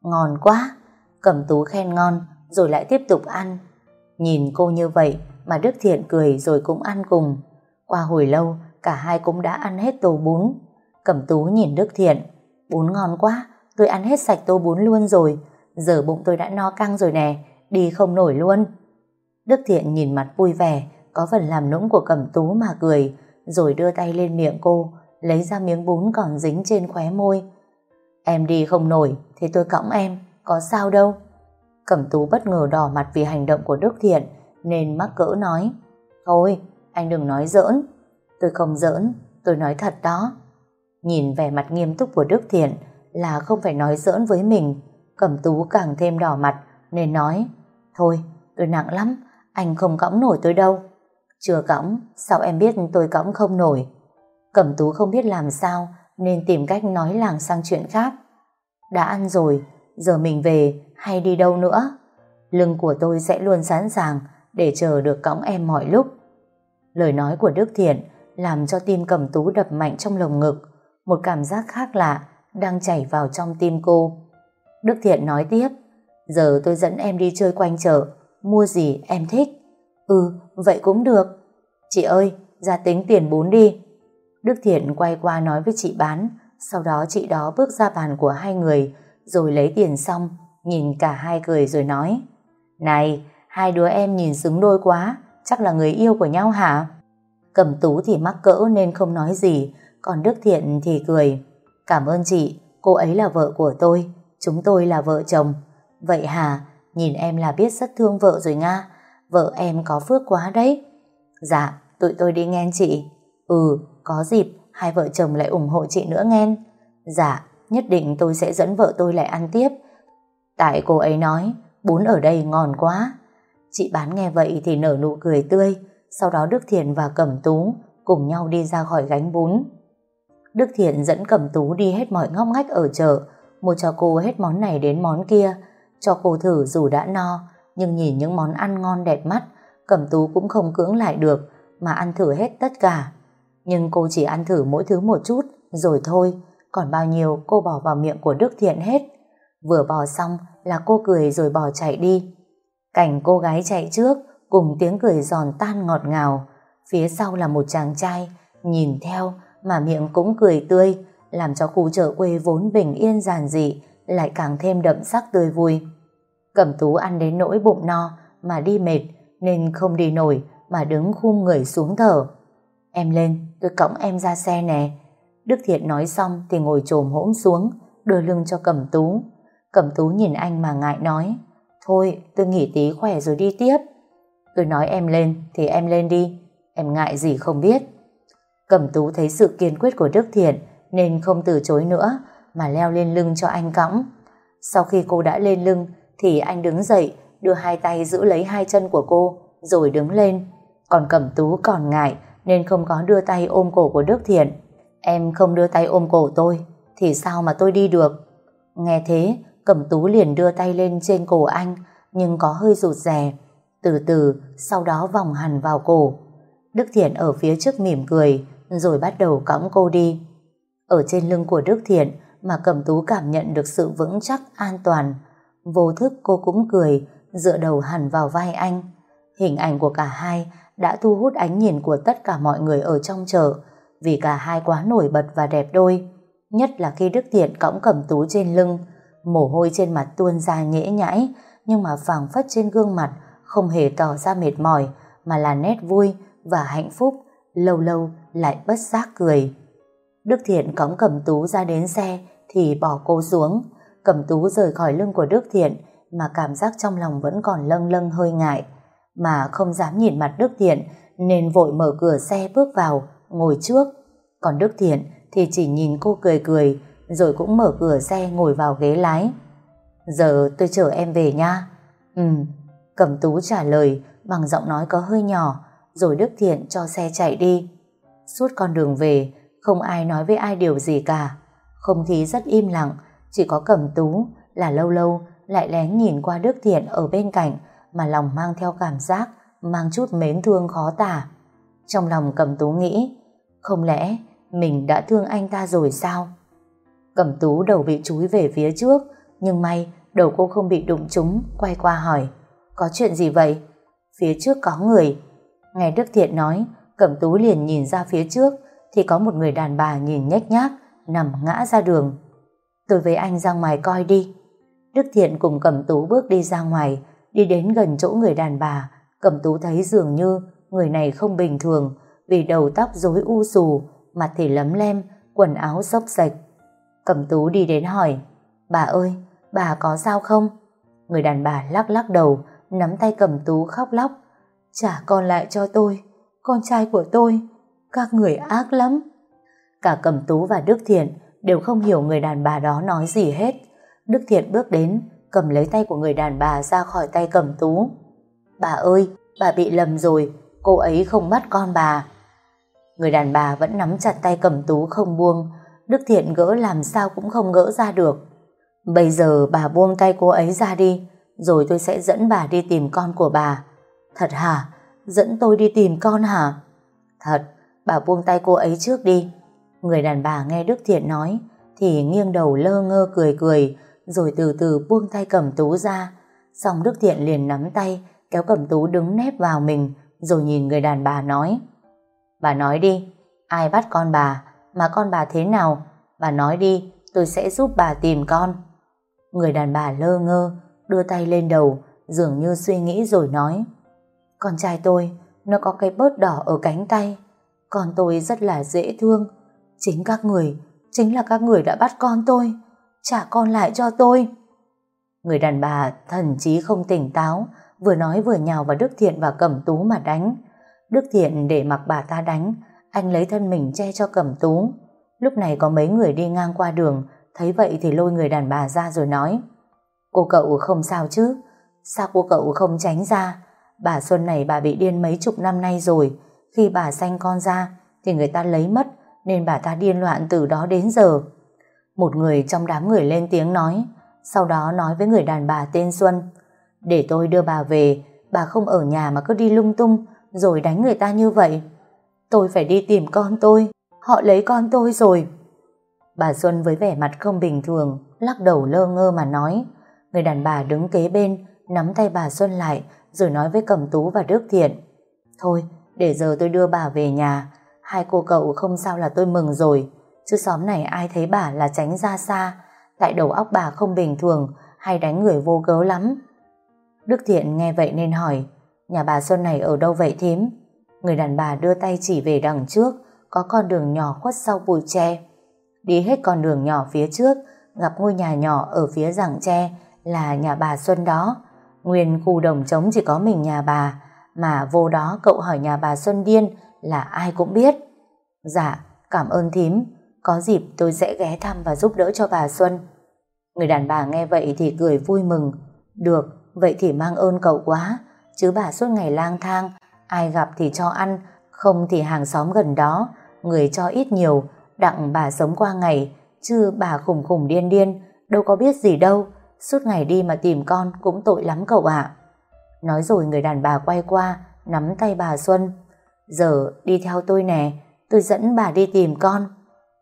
Ngon quá, Cẩm Tú khen ngon, rồi lại tiếp tục ăn. Nhìn cô như vậy mà Đức Thiện cười rồi cũng ăn cùng. Qua hồi lâu, cả hai cũng đã ăn hết tô bún. Cẩm Tú nhìn Đức Thiện, bún ngon quá, tôi ăn hết sạch tô bún luôn rồi, giờ bụng tôi đã no căng rồi nè, đi không nổi luôn. Đức Thiện nhìn mặt vui vẻ, có phần làm nũng của Cẩm Tú mà cười, rồi đưa tay lên miệng cô, lấy ra miếng bún còn dính trên khóe môi. Em đi không nổi, thì tôi cõng em, có sao đâu. Cẩm tú bất ngờ đỏ mặt vì hành động của Đức Thiện, nên mắc cỡ nói, Thôi, anh đừng nói giỡn. Tôi không giỡn, tôi nói thật đó. Nhìn vẻ mặt nghiêm túc của Đức Thiện là không phải nói giỡn với mình, Cẩm tú càng thêm đỏ mặt, nên nói, Thôi, tôi nặng lắm, anh không cõng nổi tôi đâu. Chưa cõng, sao em biết tôi cõng không nổi? Cẩm tú không biết làm sao, nên tìm cách nói làng sang chuyện khác. Đã ăn rồi, giờ mình về hay đi đâu nữa? Lưng của tôi sẽ luôn sẵn sàng để chờ được cõng em mọi lúc. Lời nói của Đức Thiện làm cho tim Cẩm tú đập mạnh trong lồng ngực, một cảm giác khác lạ đang chảy vào trong tim cô. Đức Thiện nói tiếp, giờ tôi dẫn em đi chơi quanh chợ, mua gì em thích. Ừ, vậy cũng được. Chị ơi, ra tính tiền bún đi. Đức Thiện quay qua nói với chị bán, sau đó chị đó bước ra bàn của hai người, rồi lấy tiền xong, nhìn cả hai cười rồi nói, Này, hai đứa em nhìn xứng đôi quá, chắc là người yêu của nhau hả? Cầm tú thì mắc cỡ nên không nói gì, còn Đức Thiện thì cười. Cảm ơn chị, cô ấy là vợ của tôi, chúng tôi là vợ chồng. Vậy hả, nhìn em là biết rất thương vợ rồi nga, vợ em có phước quá đấy. Dạ, tụi tôi đi nghe chị. Ừ, có dịp hai vợ chồng lại ủng hộ chị nữa nghe. Dạ, nhất định tôi sẽ dẫn vợ tôi lại ăn tiếp. Tại cô ấy nói, bún ở đây ngon quá. Chị bán nghe vậy thì nở nụ cười tươi, sau đó Đức Thiện và Cẩm Tú cùng nhau đi ra khỏi gánh bún. Đức Thiện dẫn Cẩm Tú đi hết mọi ngóc ngách ở chợ, mua cho cô hết món này đến món kia, cho cô thử dù đã no, nhưng nhìn những món ăn ngon đẹp mắt, Cẩm Tú cũng không cưỡng lại được, mà ăn thử hết tất cả. Nhưng cô chỉ ăn thử mỗi thứ một chút, rồi thôi, còn bao nhiêu cô bỏ vào miệng của Đức Thiện hết. Vừa bỏ xong là cô cười rồi bỏ chạy đi. Cảnh cô gái chạy trước cùng tiếng cười giòn tan ngọt ngào. Phía sau là một chàng trai, nhìn theo mà miệng cũng cười tươi, làm cho khu chợ quê vốn bình yên giản dị lại càng thêm đậm sắc tươi vui. Cẩm tú ăn đến nỗi bụng no mà đi mệt nên không đi nổi mà đứng khum người xuống thở. Em lên, tôi cõng em ra xe nè. Đức Thiện nói xong thì ngồi trồm hỗn xuống, đưa lưng cho Cẩm Tú. Cẩm Tú nhìn anh mà ngại nói, thôi tôi nghỉ tí khỏe rồi đi tiếp. Tôi nói em lên thì em lên đi, em ngại gì không biết. Cẩm Tú thấy sự kiên quyết của Đức Thiện nên không từ chối nữa mà leo lên lưng cho anh cõng. Sau khi cô đã lên lưng thì anh đứng dậy đưa hai tay giữ lấy hai chân của cô rồi đứng lên. Còn Cẩm Tú còn ngại nên không có đưa tay ôm cổ của Đức Thiện. Em không đưa tay ôm cổ tôi thì sao mà tôi đi được? Nghe thế, Cẩm Tú liền đưa tay lên trên cổ anh nhưng có hơi rụt rè. Từ từ, sau đó vòng hẳn vào cổ. Đức Thiện ở phía trước mỉm cười rồi bắt đầu cõng cô đi. Ở trên lưng của Đức Thiện mà Cẩm Tú cảm nhận được sự vững chắc an toàn. Vô thức cô cũng cười, dựa đầu hẳn vào vai anh. Hình ảnh của cả hai đã thu hút ánh nhìn của tất cả mọi người ở trong chợ vì cả hai quá nổi bật và đẹp đôi. Nhất là khi Đức Thiện cõng cầm Tú trên lưng, mồ hôi trên mặt tuôn ra nhễ nhãi nhưng mà phảng phất trên gương mặt không hề tỏ ra mệt mỏi mà là nét vui và hạnh phúc lâu lâu lại bất giác cười. Đức Thiện cõng cầm Tú ra đến xe thì bỏ cô xuống. cầm Tú rời khỏi lưng của Đức Thiện mà cảm giác trong lòng vẫn còn lâng lâng hơi ngại. Mà không dám nhìn mặt Đức Thiện nên vội mở cửa xe bước vào, ngồi trước. Còn Đức Thiện thì chỉ nhìn cô cười cười rồi cũng mở cửa xe ngồi vào ghế lái. Giờ tôi chở em về nha. Ừ, Cẩm Tú trả lời bằng giọng nói có hơi nhỏ rồi Đức Thiện cho xe chạy đi. Suốt con đường về, không ai nói với ai điều gì cả. Không khí rất im lặng, chỉ có Cẩm Tú là lâu lâu lại lén nhìn qua Đức Thiện ở bên cạnh mà lòng mang theo cảm giác mang chút mến thương khó tả. Trong lòng Cẩm Tú nghĩ, không lẽ mình đã thương anh ta rồi sao? Cẩm Tú đầu bị chúi về phía trước, nhưng may đầu cô không bị đụng trúng, quay qua hỏi, có chuyện gì vậy? Phía trước có người. Nghe Đức Thiện nói, Cẩm Tú liền nhìn ra phía trước, thì có một người đàn bà nhìn nhếch nhác, nằm ngã ra đường. Tôi với anh ra ngoài coi đi. Đức Thiện cùng Cẩm Tú bước đi ra ngoài, đi đến gần chỗ người đàn bà. Cẩm Tú thấy dường như người này không bình thường vì đầu tóc rối u xù, mặt thì lấm lem, quần áo xốc xệch. Cẩm tú đi đến hỏi, bà ơi, bà có sao không? Người đàn bà lắc lắc đầu, nắm tay Cẩm tú khóc lóc. Trả con lại cho tôi, con trai của tôi, các người ác lắm. Cả Cẩm tú và Đức Thiện đều không hiểu người đàn bà đó nói gì hết. Đức Thiện bước đến, cầm lấy tay của người đàn bà ra khỏi tay cầm tú. Bà ơi, bà bị lầm rồi, cô ấy không bắt con bà. Người đàn bà vẫn nắm chặt tay cầm tú không buông, Đức Thiện gỡ làm sao cũng không gỡ ra được. Bây giờ bà buông tay cô ấy ra đi, rồi tôi sẽ dẫn bà đi tìm con của bà. Thật hả? Dẫn tôi đi tìm con hả? Thật, bà buông tay cô ấy trước đi. Người đàn bà nghe Đức Thiện nói, thì nghiêng đầu lơ ngơ cười cười, rồi từ từ buông tay Cẩm Tú ra. Xong Đức Thiện liền nắm tay, kéo Cẩm Tú đứng nép vào mình, rồi nhìn người đàn bà nói. Bà nói đi, ai bắt con bà, mà con bà thế nào? Bà nói đi, tôi sẽ giúp bà tìm con. Người đàn bà lơ ngơ, đưa tay lên đầu, dường như suy nghĩ rồi nói. Con trai tôi, nó có cái bớt đỏ ở cánh tay. Con tôi rất là dễ thương. Chính các người, chính là các người đã bắt con tôi. Trả con lại cho tôi. Người đàn bà thần trí không tỉnh táo, vừa nói vừa nhào vào Đức Thiện và Cẩm Tú mà đánh. Đức Thiện để mặc bà ta đánh, anh lấy thân mình che cho Cẩm Tú. Lúc này có mấy người đi ngang qua đường, thấy vậy thì lôi người đàn bà ra rồi nói Cô cậu không sao chứ? Sao cô cậu không tránh ra? Bà Xuân này bà bị điên mấy chục năm nay rồi. Khi bà sanh con ra thì người ta lấy mất nên bà ta điên loạn từ đó đến giờ. Một người trong đám người lên tiếng nói sau đó nói với người đàn bà tên Xuân để tôi đưa bà về bà không ở nhà mà cứ đi lung tung rồi đánh người ta như vậy. Tôi phải đi tìm con tôi họ lấy con tôi rồi. Bà Xuân với vẻ mặt không bình thường lắc đầu lơ ngơ mà nói người đàn bà đứng kế bên nắm tay bà Xuân lại rồi nói với Cẩm Tú và Đức Thiện Thôi, để giờ tôi đưa bà về nhà hai cô cậu không sao là tôi mừng rồi chứ xóm này ai thấy bà là tránh ra xa. Tại đầu óc bà không bình thường hay đánh người vô cớ lắm. Đức Thiện nghe vậy nên hỏi nhà bà Xuân này ở đâu vậy thím? Người đàn bà đưa tay chỉ về đằng trước có con đường nhỏ khuất sau bụi tre. Đi hết con đường nhỏ phía trước gặp ngôi nhà nhỏ ở phía rặng tre là nhà bà Xuân đó. Nguyên khu đồng trống chỉ có mình nhà bà, mà vô đó cậu hỏi nhà bà Xuân Điên là ai cũng biết. Dạ, cảm ơn thím, có dịp tôi sẽ ghé thăm và giúp đỡ cho bà Xuân. Người đàn bà nghe vậy thì cười vui mừng. Được, vậy thì mang ơn cậu quá, chứ bà suốt ngày lang thang, ai gặp thì cho ăn, không thì hàng xóm gần đó, người cho ít nhiều, đặng bà sống qua ngày, chứ bà khủng khủng điên điên, đâu có biết gì đâu, Suốt ngày đi mà tìm con cũng tội lắm cậu ạ. Nói rồi người đàn bà quay qua, nắm tay bà Xuân. Giờ đi theo tôi nè, tôi dẫn bà đi tìm con.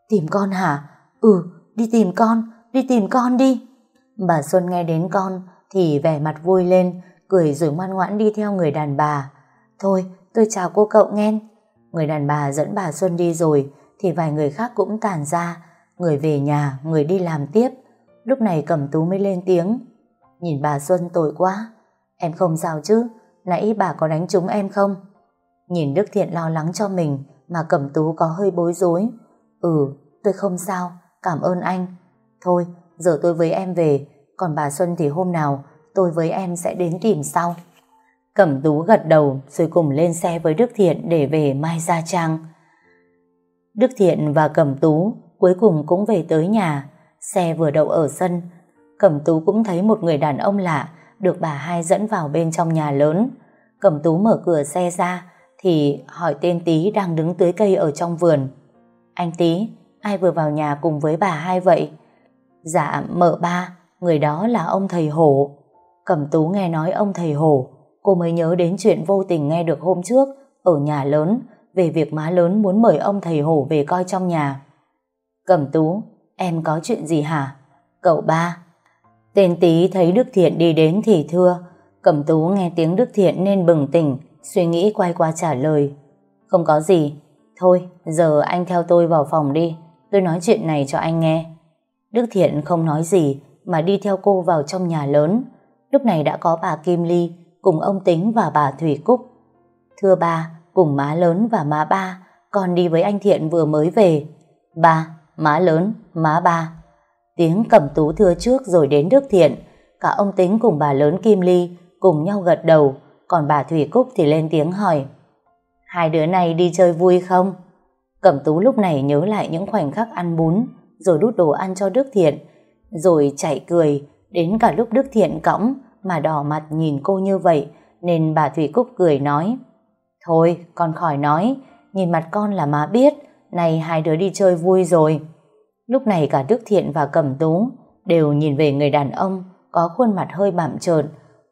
Tìm con hả? Ừ, đi tìm con, đi tìm con đi. Bà Xuân nghe đến con thì vẻ mặt vui lên, cười rồi ngoan ngoãn đi theo người đàn bà. Thôi, tôi chào cô cậu nghe. Người đàn bà dẫn bà Xuân đi rồi thì vài người khác cũng tàn ra, người về nhà, người đi làm tiếp. Lúc này Cẩm Tú mới lên tiếng Nhìn bà Xuân tội quá Em không sao chứ Nãy bà có đánh trúng em không Nhìn Đức Thiện lo lắng cho mình Mà Cẩm Tú có hơi bối rối Ừ tôi không sao Cảm ơn anh Thôi giờ tôi với em về Còn bà Xuân thì hôm nào tôi với em sẽ đến tìm sau Cẩm Tú gật đầu rồi cùng lên xe với Đức Thiện để về Mai Gia Trang. Đức Thiện và Cẩm Tú cuối cùng cũng về tới nhà. Xe vừa đậu ở sân, Cẩm Tú cũng thấy một người đàn ông lạ được bà hai dẫn vào bên trong nhà lớn. Cẩm Tú mở cửa xe ra thì hỏi tên Tý đang đứng tưới cây ở trong vườn. Anh Tý, ai vừa vào nhà cùng với bà hai vậy? Dạ, mợ ba, người đó là ông thầy Hổ. Cẩm Tú nghe nói ông thầy Hổ, cô mới nhớ đến chuyện vô tình nghe được hôm trước ở nhà lớn về việc má lớn muốn mời ông thầy Hổ về coi trong nhà. Cẩm Tú, Em có chuyện gì hả? Cậu ba. Tên tí thấy Đức Thiện đi đến thì thưa. Cẩm tú nghe tiếng Đức Thiện nên bừng tỉnh, suy nghĩ quay qua trả lời. Không có gì. Thôi, giờ anh theo tôi vào phòng đi. Tôi nói chuyện này cho anh nghe. Đức Thiện không nói gì mà đi theo cô vào trong nhà lớn. Lúc này đã có bà Kim Ly cùng ông Tính và bà Thủy Cúc. Thưa ba, cùng má lớn và má ba, con đi với anh Thiện vừa mới về. Ba, má lớn, má ba. Tiếng cẩm tú thưa trước rồi đến Đức Thiện. Cả ông Tính cùng bà lớn Kim Ly cùng nhau gật đầu, còn bà Thủy Cúc thì lên tiếng hỏi. Hai đứa này đi chơi vui không? Cẩm tú lúc này nhớ lại những khoảnh khắc ăn bún, rồi đút đồ ăn cho Đức Thiện, rồi chạy cười, đến cả lúc Đức Thiện cõng mà đỏ mặt nhìn cô như vậy, nên bà Thủy Cúc cười nói. Thôi, con khỏi nói, nhìn mặt con là má biết, này hai đứa đi chơi vui rồi. Lúc này cả Đức Thiện và Cẩm Tú đều nhìn về người đàn ông có khuôn mặt hơi bạm trợn,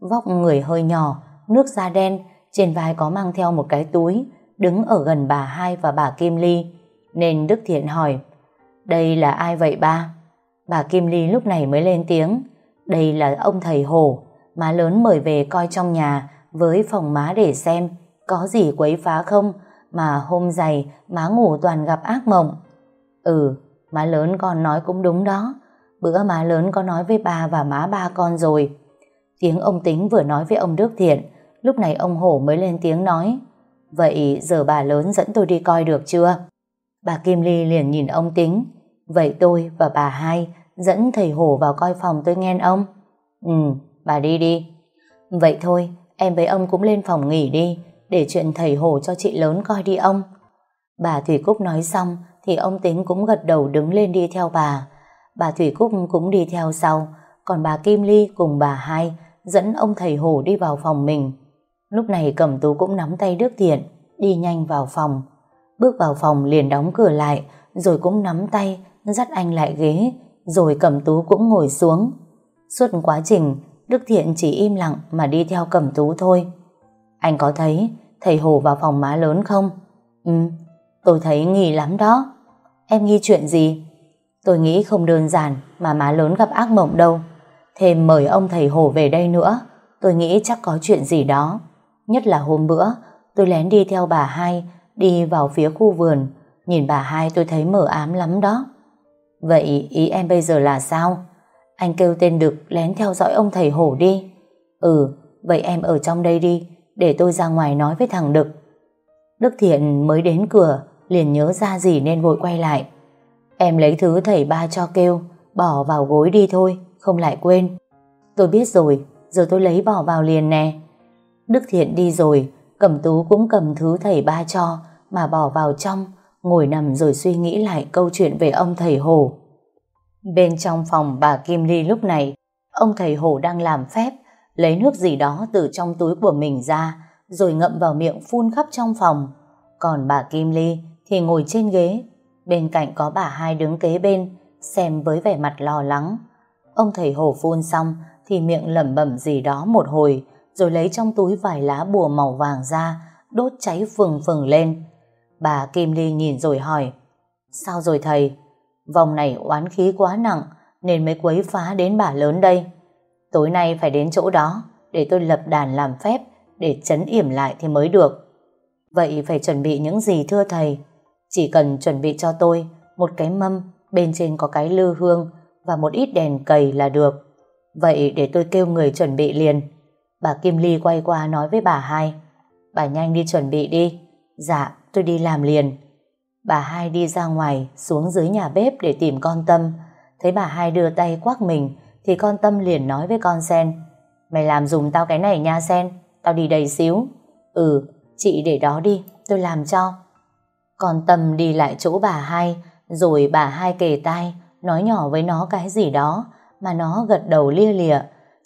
vóc người hơi nhỏ, nước da đen, trên vai có mang theo một cái túi, đứng ở gần bà hai và bà Kim Ly. Nên Đức Thiện hỏi, đây là ai vậy ba? Bà Kim Ly lúc này mới lên tiếng, đây là ông thầy Hổ, má lớn mời về coi trong nhà với phòng má để xem có gì quấy phá không mà hôm dày má ngủ toàn gặp ác mộng. Ừ, má lớn con nói cũng đúng đó. Bữa má lớn có nói với bà và má ba con rồi. Tiếng ông Tính vừa nói với ông Đức Thiện, lúc này ông Hổ mới lên tiếng nói. Vậy giờ bà lớn dẫn tôi đi coi được chưa? Bà Kim Ly liền nhìn ông Tính. Vậy tôi và bà hai dẫn thầy Hổ vào coi phòng tôi nghe ông. Ừ, bà đi đi. Vậy thôi, em với ông cũng lên phòng nghỉ đi, để chuyện thầy Hổ cho chị lớn coi đi ông. Bà Thủy Cúc nói xong, thì ông Tính cũng gật đầu đứng lên đi theo bà. Bà Thủy Cúc cũng đi theo sau, còn bà Kim Ly cùng bà hai dẫn ông thầy Hổ đi vào phòng mình. Lúc này Cẩm Tú cũng nắm tay Đức Thiện, đi nhanh vào phòng. Bước vào phòng liền đóng cửa lại, rồi cũng nắm tay, dắt anh lại ghế, rồi Cẩm Tú cũng ngồi xuống. Suốt quá trình, Đức Thiện chỉ im lặng mà đi theo Cẩm Tú thôi. Anh có thấy thầy Hồ vào phòng má lớn không? Ừ, tôi thấy nghi lắm đó. Em nghi chuyện gì? Tôi nghĩ không đơn giản mà má lớn gặp ác mộng đâu. Thêm mời ông thầy Hồ về đây nữa, tôi nghĩ chắc có chuyện gì đó. Nhất là hôm bữa, tôi lén đi theo bà hai, đi vào phía khu vườn. Nhìn bà hai tôi thấy mờ ám lắm đó. Vậy ý em bây giờ là sao? Anh kêu tên Đực lén theo dõi ông thầy hổ đi. Ừ, vậy em ở trong đây đi, để tôi ra ngoài nói với thằng Đực. Đức Thiện mới đến cửa, liền nhớ ra gì nên vội quay lại. Em lấy thứ thầy ba cho kêu, bỏ vào gối đi thôi, không lại quên. Tôi biết rồi, giờ tôi lấy bỏ vào liền nè. Đức Thiện đi rồi, Cẩm Tú cũng cầm thứ thầy ba cho mà bỏ vào trong, ngồi nằm rồi suy nghĩ lại câu chuyện về ông thầy Hồ. Bên trong phòng bà Kim Ly lúc này, ông thầy Hồ đang làm phép, lấy nước gì đó từ trong túi của mình ra, rồi ngậm vào miệng phun khắp trong phòng. Còn bà Kim Ly thì ngồi trên ghế, bên cạnh có bà hai đứng kế bên, xem với vẻ mặt lo lắng. Ông thầy Hồ phun xong thì miệng lẩm bẩm gì đó một hồi, rồi lấy trong túi vài lá bùa màu vàng ra, đốt cháy phừng phừng lên. Bà Kim Ly nhìn rồi hỏi, sao rồi thầy? Vòng này oán khí quá nặng, nên mới quấy phá đến bà lớn đây. Tối nay phải đến chỗ đó, để tôi lập đàn làm phép, để chấn yểm lại thì mới được. Vậy phải chuẩn bị những gì thưa thầy? Chỉ cần chuẩn bị cho tôi một cái mâm, bên trên có cái lư hương và một ít đèn cầy là được. Vậy để tôi kêu người chuẩn bị liền. Bà Kim Ly quay qua nói với bà hai. Bà nhanh đi chuẩn bị đi. Dạ, tôi đi làm liền. Bà hai đi ra ngoài, xuống dưới nhà bếp để tìm con Tâm. Thấy bà hai đưa tay quắc mình, thì con Tâm liền nói với con Sen. Mày làm dùm tao cái này nha Sen, tao đi đầy xíu. Ừ, chị để đó đi, tôi làm cho. Con Tâm đi lại chỗ bà hai, rồi bà hai kề tai, nói nhỏ với nó cái gì đó, mà nó gật đầu lia lịa.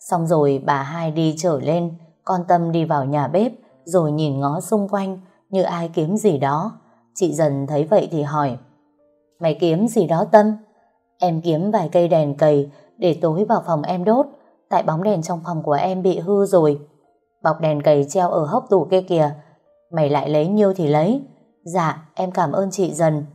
Xong rồi bà hai đi trở lên, con Tâm đi vào nhà bếp, rồi nhìn ngó xung quanh như ai kiếm gì đó. Chị dần thấy vậy thì hỏi Mày kiếm gì đó Tâm? Em kiếm vài cây đèn cầy để tối vào phòng em đốt tại bóng đèn trong phòng của em bị hư rồi. Bọc đèn cầy treo ở hốc tủ kia kìa. Mày lại lấy nhiêu thì lấy. Dạ, em cảm ơn chị dần.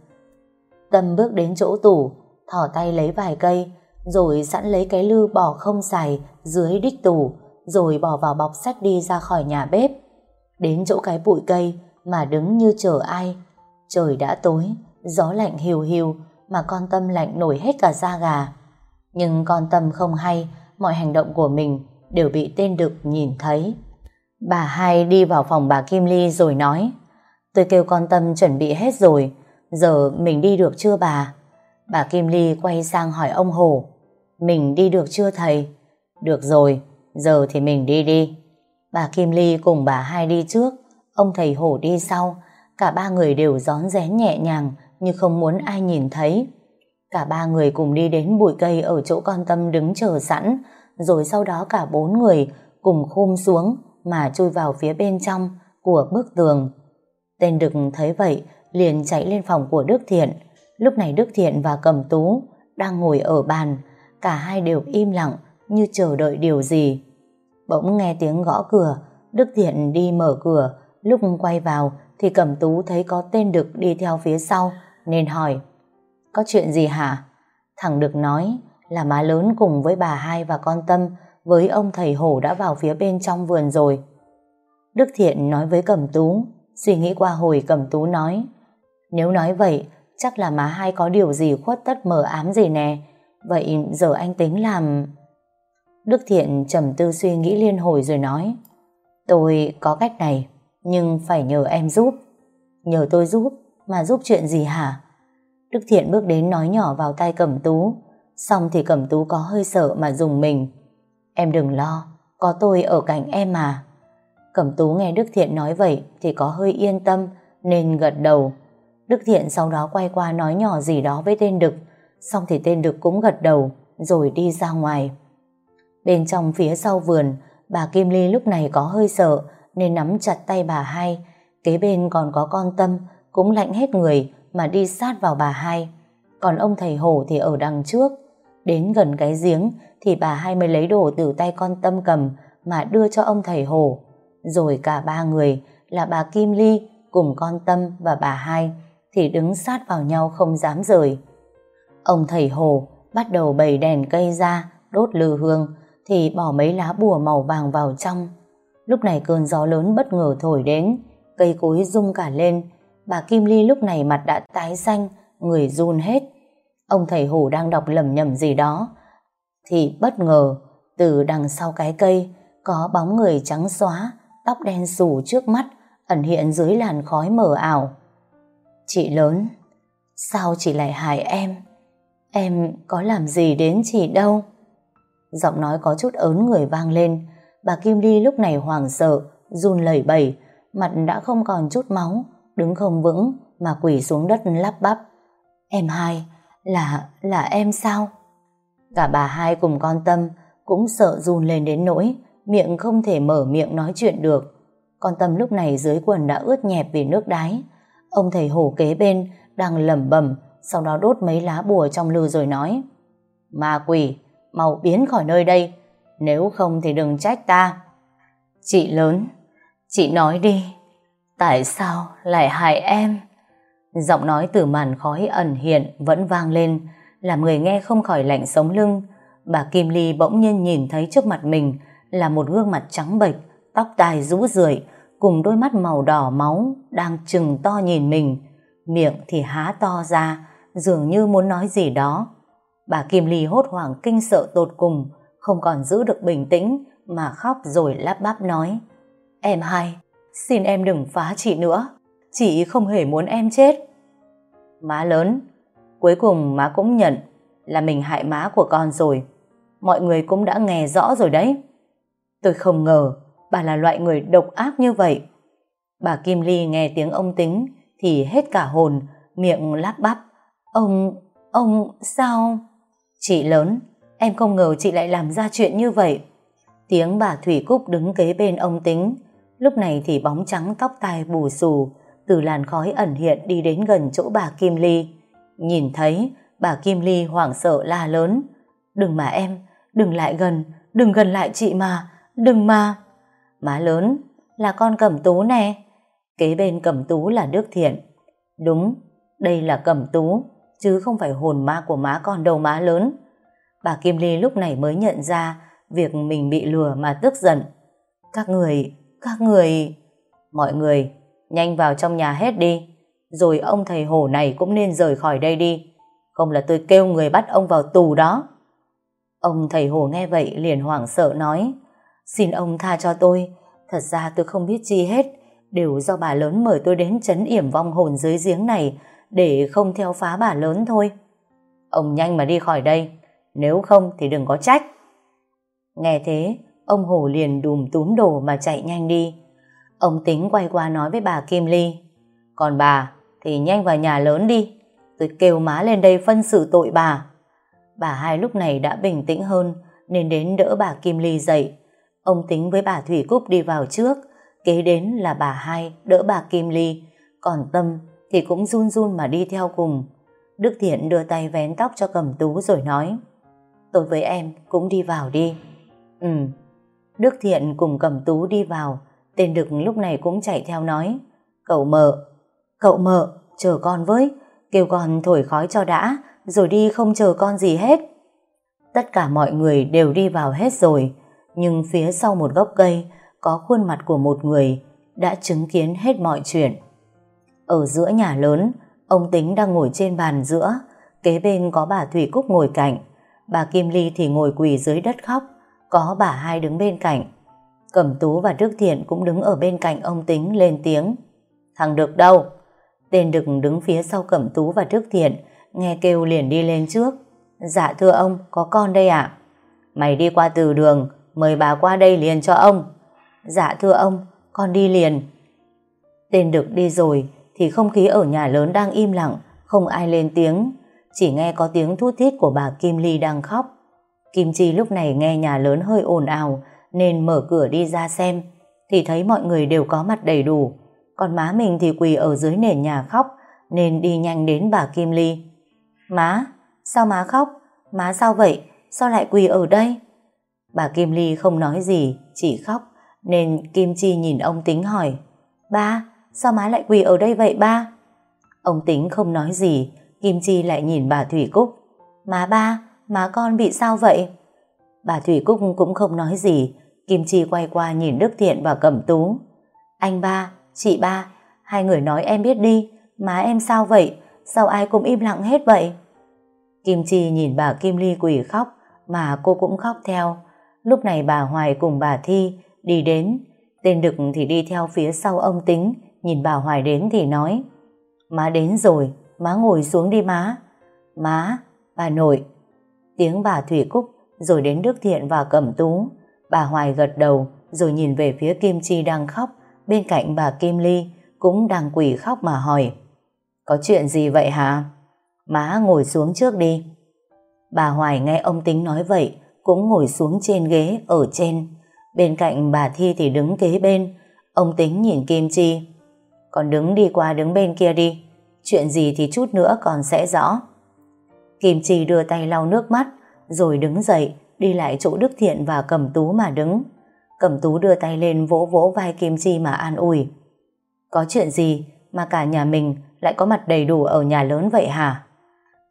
Tâm bước đến chỗ tủ, thỏ tay lấy vài cây, rồi sẵn lấy cái lư bỏ không xài dưới đích tủ, rồi bỏ vào bọc sách đi ra khỏi nhà bếp. Đến chỗ cái bụi cây mà đứng như chờ ai. Trời đã tối, gió lạnh hiu hiu mà con Tâm lạnh nổi hết cả da gà. Nhưng con Tâm không hay, mọi hành động của mình đều bị tên Đực nhìn thấy. Bà hai đi vào phòng bà Kim Ly rồi nói Tôi kêu con Tâm chuẩn bị hết rồi, giờ mình đi được chưa bà? Bà Kim Ly quay sang hỏi ông Hổ. Mình đi được chưa thầy? Được rồi, giờ thì mình đi đi. Bà Kim Ly cùng bà hai đi trước, ông thầy Hổ đi sau. Cả ba người đều gión rén nhẹ nhàng như không muốn ai nhìn thấy. Cả ba người cùng đi đến bụi cây ở chỗ con Tâm đứng chờ sẵn, rồi sau đó cả bốn người cùng khum xuống mà chui vào phía bên trong của bức tường. Tên Đực thấy vậy liền chạy lên phòng của Đức Thiện. Lúc này Đức Thiện và Cầm Tú đang ngồi ở bàn, cả hai đều im lặng như chờ đợi điều gì. Bỗng nghe tiếng gõ cửa, Đức Thiện đi mở cửa, lúc quay vào thì Cẩm Tú thấy có tên Đực đi theo phía sau nên hỏi Có chuyện gì hả? Thằng Đực nói là má lớn cùng với bà hai và con Tâm với ông thầy hổ đã vào phía bên trong vườn rồi. Đức Thiện nói với Cẩm Tú, suy nghĩ qua hồi Cẩm Tú nói, nếu nói vậy, chắc là má hai có điều gì khuất tất mờ ám gì nè, vậy giờ anh tính làm... Đức Thiện trầm tư suy nghĩ liên hồi rồi nói, tôi có cách này, nhưng phải nhờ em giúp. Nhờ tôi giúp, mà giúp chuyện gì hả? Đức Thiện bước đến nói nhỏ vào tay Cẩm Tú, xong thì Cẩm Tú có hơi sợ mà dùng mình. Em đừng lo, có tôi ở cạnh em mà. Cẩm Tú nghe Đức Thiện nói vậy thì có hơi yên tâm nên gật đầu. Đức Thiện sau đó quay qua nói nhỏ gì đó với tên Đực, xong thì tên Đực cũng gật đầu rồi đi ra ngoài. Bên trong phía sau vườn, bà Kim Ly lúc này có hơi sợ nên nắm chặt tay bà hai. Kế bên còn có con Tâm cũng lạnh hết người mà đi sát vào bà hai. Còn ông thầy hổ thì ở đằng trước. Đến gần cái giếng thì bà hai mới lấy đồ từ tay con Tâm cầm mà đưa cho ông thầy hổ. Rồi cả ba người là bà Kim Ly cùng con Tâm và bà hai thì đứng sát vào nhau không dám rời. Ông thầy hổ bắt đầu bày đèn cây ra đốt lư hương thì bỏ mấy lá bùa màu vàng vào trong. Lúc này cơn gió lớn bất ngờ thổi đến cây cối rung cả lên bà Kim Ly lúc này mặt đã tái xanh người run hết. Ông thầy hổ đang đọc lầm nhầm gì đó thì bất ngờ từ đằng sau cái cây có bóng người trắng xóa tóc đen xù trước mắt ẩn hiện dưới làn khói mờ ảo. Chị lớn, sao chị lại hại em? Em có làm gì đến chị đâu? Giọng nói có chút ớn người vang lên, bà Kim Ly lúc này hoảng sợ, run lẩy bẩy, mặt đã không còn chút máu, đứng không vững mà quỳ xuống đất lắp bắp. Em hai, là, là em sao? Cả bà hai cùng con Tâm cũng sợ run lên đến nỗi, miệng không thể mở miệng nói chuyện được. Con Tâm lúc này dưới quần đã ướt nhẹp vì nước đái. Ông thầy hổ kế bên đang lẩm bẩm, sau đó đốt mấy lá bùa trong lư rồi nói Ma quỷ, mau biến khỏi nơi đây, nếu không thì đừng trách ta. Chị lớn, chị nói đi, tại sao lại hại em? Giọng nói từ màn khói ẩn hiện vẫn vang lên, làm người nghe không khỏi lạnh sống lưng. Bà Kim Ly bỗng nhiên nhìn thấy trước mặt mình là một gương mặt trắng bệch, tóc tai rũ rượi, cùng đôi mắt màu đỏ máu đang trừng to nhìn mình, miệng thì há to ra, dường như muốn nói gì đó. Bà Kim Ly hốt hoảng kinh sợ tột cùng, không còn giữ được bình tĩnh mà khóc rồi lắp bắp nói Em hai, xin em đừng phá chị nữa, chị không hề muốn em chết. Má lớn, cuối cùng má cũng nhận là mình hại má của con rồi. Mọi người cũng đã nghe rõ rồi đấy. Tôi không ngờ bà là loại người độc ác như vậy. Bà Kim Ly nghe tiếng ông tính thì hết cả hồn, miệng lắp bắp. Ông, ông, sao? Chị lớn, em không ngờ chị lại làm ra chuyện như vậy. Tiếng bà Thủy Cúc đứng kế bên ông tính. Lúc này thì bóng trắng tóc tai bù xù, từ làn khói ẩn hiện đi đến gần chỗ bà Kim Ly. Nhìn thấy, bà Kim Ly hoảng sợ la lớn. Đừng mà em, đừng lại gần, đừng gần lại chị mà, đừng mà. Má lớn, là con Cẩm Tú nè. Kế bên Cẩm Tú là Đức Thiện. Đúng, đây là Cẩm Tú, chứ không phải hồn ma của má con đâu má lớn. Bà Kim Ly lúc này mới nhận ra việc mình bị lừa mà tức giận. Các người, các người... Mọi người, nhanh vào trong nhà hết đi. Rồi ông thầy hổ này cũng nên rời khỏi đây đi. Không là tôi kêu người bắt ông vào tù đó. Ông thầy hổ nghe vậy liền hoảng sợ nói Xin ông tha cho tôi Thật ra tôi không biết chi hết đều do bà lớn mời tôi đến chấn yểm vong hồn dưới giếng này để không theo phá bà lớn thôi. Ông nhanh mà đi khỏi đây, nếu không thì đừng có trách. Nghe thế, ông Hổ liền đùm túm đồ mà chạy nhanh đi. Ông tính quay qua nói với bà Kim Ly. Còn bà thì nhanh vào nhà lớn đi, tôi kêu má lên đây phân xử tội bà. Bà hai lúc này đã bình tĩnh hơn nên đến đỡ bà Kim Ly dậy. Ông tính với bà Thủy Cúc đi vào trước, kế đến là bà hai đỡ bà Kim Ly, còn Tâm thì cũng run run mà đi theo cùng. Đức Thiện đưa tay vén tóc cho cầm tú rồi nói Tôi với em cũng đi vào đi. Ừ. Đức Thiện cùng cầm tú đi vào, tên Đực lúc này cũng chạy theo nói Cậu mợ, cậu mợ, chờ con với, kêu con thổi khói cho đã, rồi đi không chờ con gì hết. Tất cả mọi người đều đi vào hết rồi, nhưng phía sau một gốc cây có khuôn mặt của một người đã chứng kiến hết mọi chuyện. Ở giữa nhà lớn, ông Tính đang ngồi trên bàn giữa, kế bên có bà Thủy Cúc ngồi cạnh, bà Kim Ly thì ngồi quỳ dưới đất khóc, có bà hai đứng bên cạnh. Cẩm Tú và Đức Thiện cũng đứng ở bên cạnh ông Tính lên tiếng. Thằng Đực đâu? Tên Đực đứng phía sau Cẩm Tú và Đức Thiện, nghe kêu liền đi lên trước. Dạ thưa ông, có con đây ạ. Mày đi qua từ đường, mời bà qua đây liền cho ông. Dạ thưa ông, con đi liền. Tên Đực đi rồi, thì không khí ở nhà lớn đang im lặng, không ai lên tiếng. Chỉ nghe có tiếng thút thít của bà Kim Ly đang khóc. Kim Chi lúc này nghe nhà lớn hơi ồn ào, nên mở cửa đi ra xem, thì thấy mọi người đều có mặt đầy đủ. Còn má mình thì quỳ ở dưới nền nhà khóc, nên đi nhanh đến bà Kim Ly. Má, sao má khóc? Má sao vậy? Sao lại quỳ ở đây? Bà Kim Ly không nói gì, chỉ khóc, nên Kim Chi nhìn ông Tính hỏi. Ba, sao má lại quỳ ở đây vậy ba? Ông Tính không nói gì, Kim Chi lại nhìn bà Thủy Cúc. Má ba, má con bị sao vậy? Bà Thủy Cúc cũng không nói gì, Kim Chi quay qua nhìn Đức Thiện và Cẩm Tú. Anh ba, chị ba, hai người nói em biết đi, má em sao vậy? Sao ai cũng im lặng hết vậy? Kim Chi nhìn bà Kim Ly quỳ khóc, mà cô cũng khóc theo. Lúc này bà Hoài cùng bà Thi đi đến, tên Đực thì đi theo phía sau ông Tính, nhìn bà Hoài đến thì nói Má đến rồi, má ngồi xuống đi má. Má, bà nội. Tiếng bà Thủy Cúc rồi đến Đức Thiện và Cẩm Tú. Bà Hoài gật đầu rồi nhìn về phía Kim Chi đang khóc bên cạnh bà Kim Ly cũng đang quỷ khóc mà hỏi Có chuyện gì vậy hả? Má ngồi xuống trước đi. Bà Hoài nghe ông Tính nói vậy cũng ngồi xuống trên ghế ở trên. Bên cạnh bà Thi thì đứng kế bên. Ông Tính nhìn Kim Chi. Còn đứng đi qua đứng bên kia đi. Chuyện gì thì chút nữa còn sẽ rõ. Kim Chi đưa tay lau nước mắt rồi đứng dậy đi lại chỗ Đức Thiện và Cẩm Tú mà đứng. Cẩm Tú đưa tay lên vỗ vỗ vai Kim Chi mà an ủi. Có chuyện gì mà cả nhà mình lại có mặt đầy đủ ở nhà lớn vậy hả?